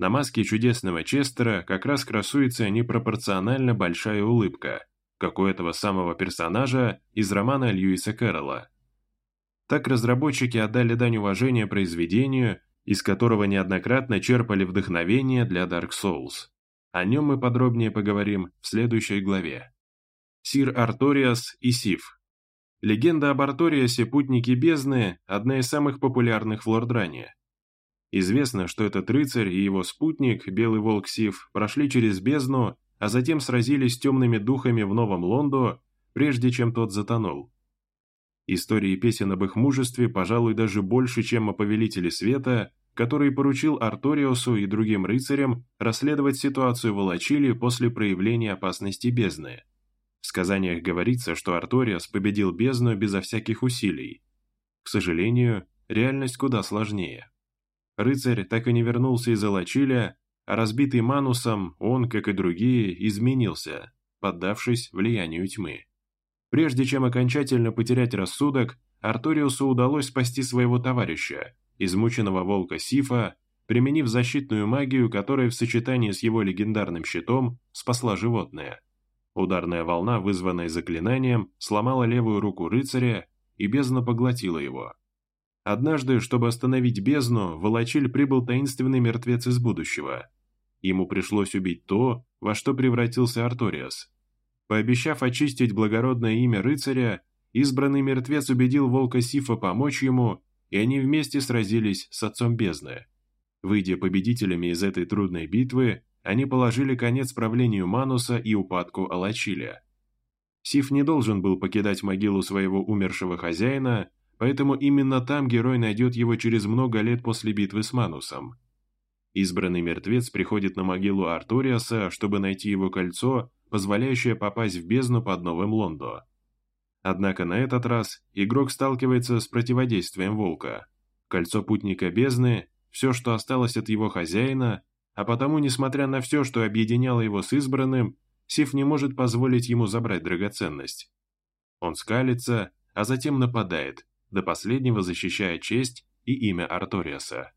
На маске чудесного Честера как раз красуется непропорционально большая улыбка, как у этого самого персонажа из романа Льюиса Кэрролла. Так разработчики отдали дань уважения произведению, из которого неоднократно черпали вдохновение для Dark Souls. О нем мы подробнее поговорим в следующей главе. Сир Арториас и Сив. Легенда об Арториасе «Путники бездны» – одна из самых популярных в Лордране. Известно, что этот рыцарь и его спутник, Белый Волк Сив, прошли через бездну, а затем сразились с темными духами в Новом Лондо, прежде чем тот затонул. Истории песен об их мужестве, пожалуй, даже больше, чем о Повелителе Света, который поручил Арториосу и другим рыцарям расследовать ситуацию в Алачиле после проявления опасности бездны. В сказаниях говорится, что Арториос победил бездну безо всяких усилий. К сожалению, реальность куда сложнее. Рыцарь так и не вернулся из Алачиля, а разбитый Манусом, он, как и другие, изменился, поддавшись влиянию тьмы. Прежде чем окончательно потерять рассудок, Арториусу удалось спасти своего товарища, измученного волка Сифа, применив защитную магию, которая в сочетании с его легендарным щитом спасла животное. Ударная волна, вызванная заклинанием, сломала левую руку рыцаря и бездна поглотила его. Однажды, чтобы остановить бездну, в Волочиль прибыл таинственный мертвец из будущего. Ему пришлось убить то, во что превратился Арториас. Пообещав очистить благородное имя рыцаря, избранный мертвец убедил волка Сифа помочь ему, и они вместе сразились с отцом бездны. Выйдя победителями из этой трудной битвы, они положили конец правлению Мануса и упадку Алачиля. Сиф не должен был покидать могилу своего умершего хозяина, поэтому именно там герой найдет его через много лет после битвы с Манусом. Избранный мертвец приходит на могилу Артуриаса, чтобы найти его кольцо, позволяющее попасть в бездну под Новым Лондо. Однако на этот раз игрок сталкивается с противодействием волка. Кольцо путника бездны – все, что осталось от его хозяина, а потому, несмотря на все, что объединяло его с избранным, Сиф не может позволить ему забрать драгоценность. Он скалится, а затем нападает, до последнего защищая честь и имя Арториаса.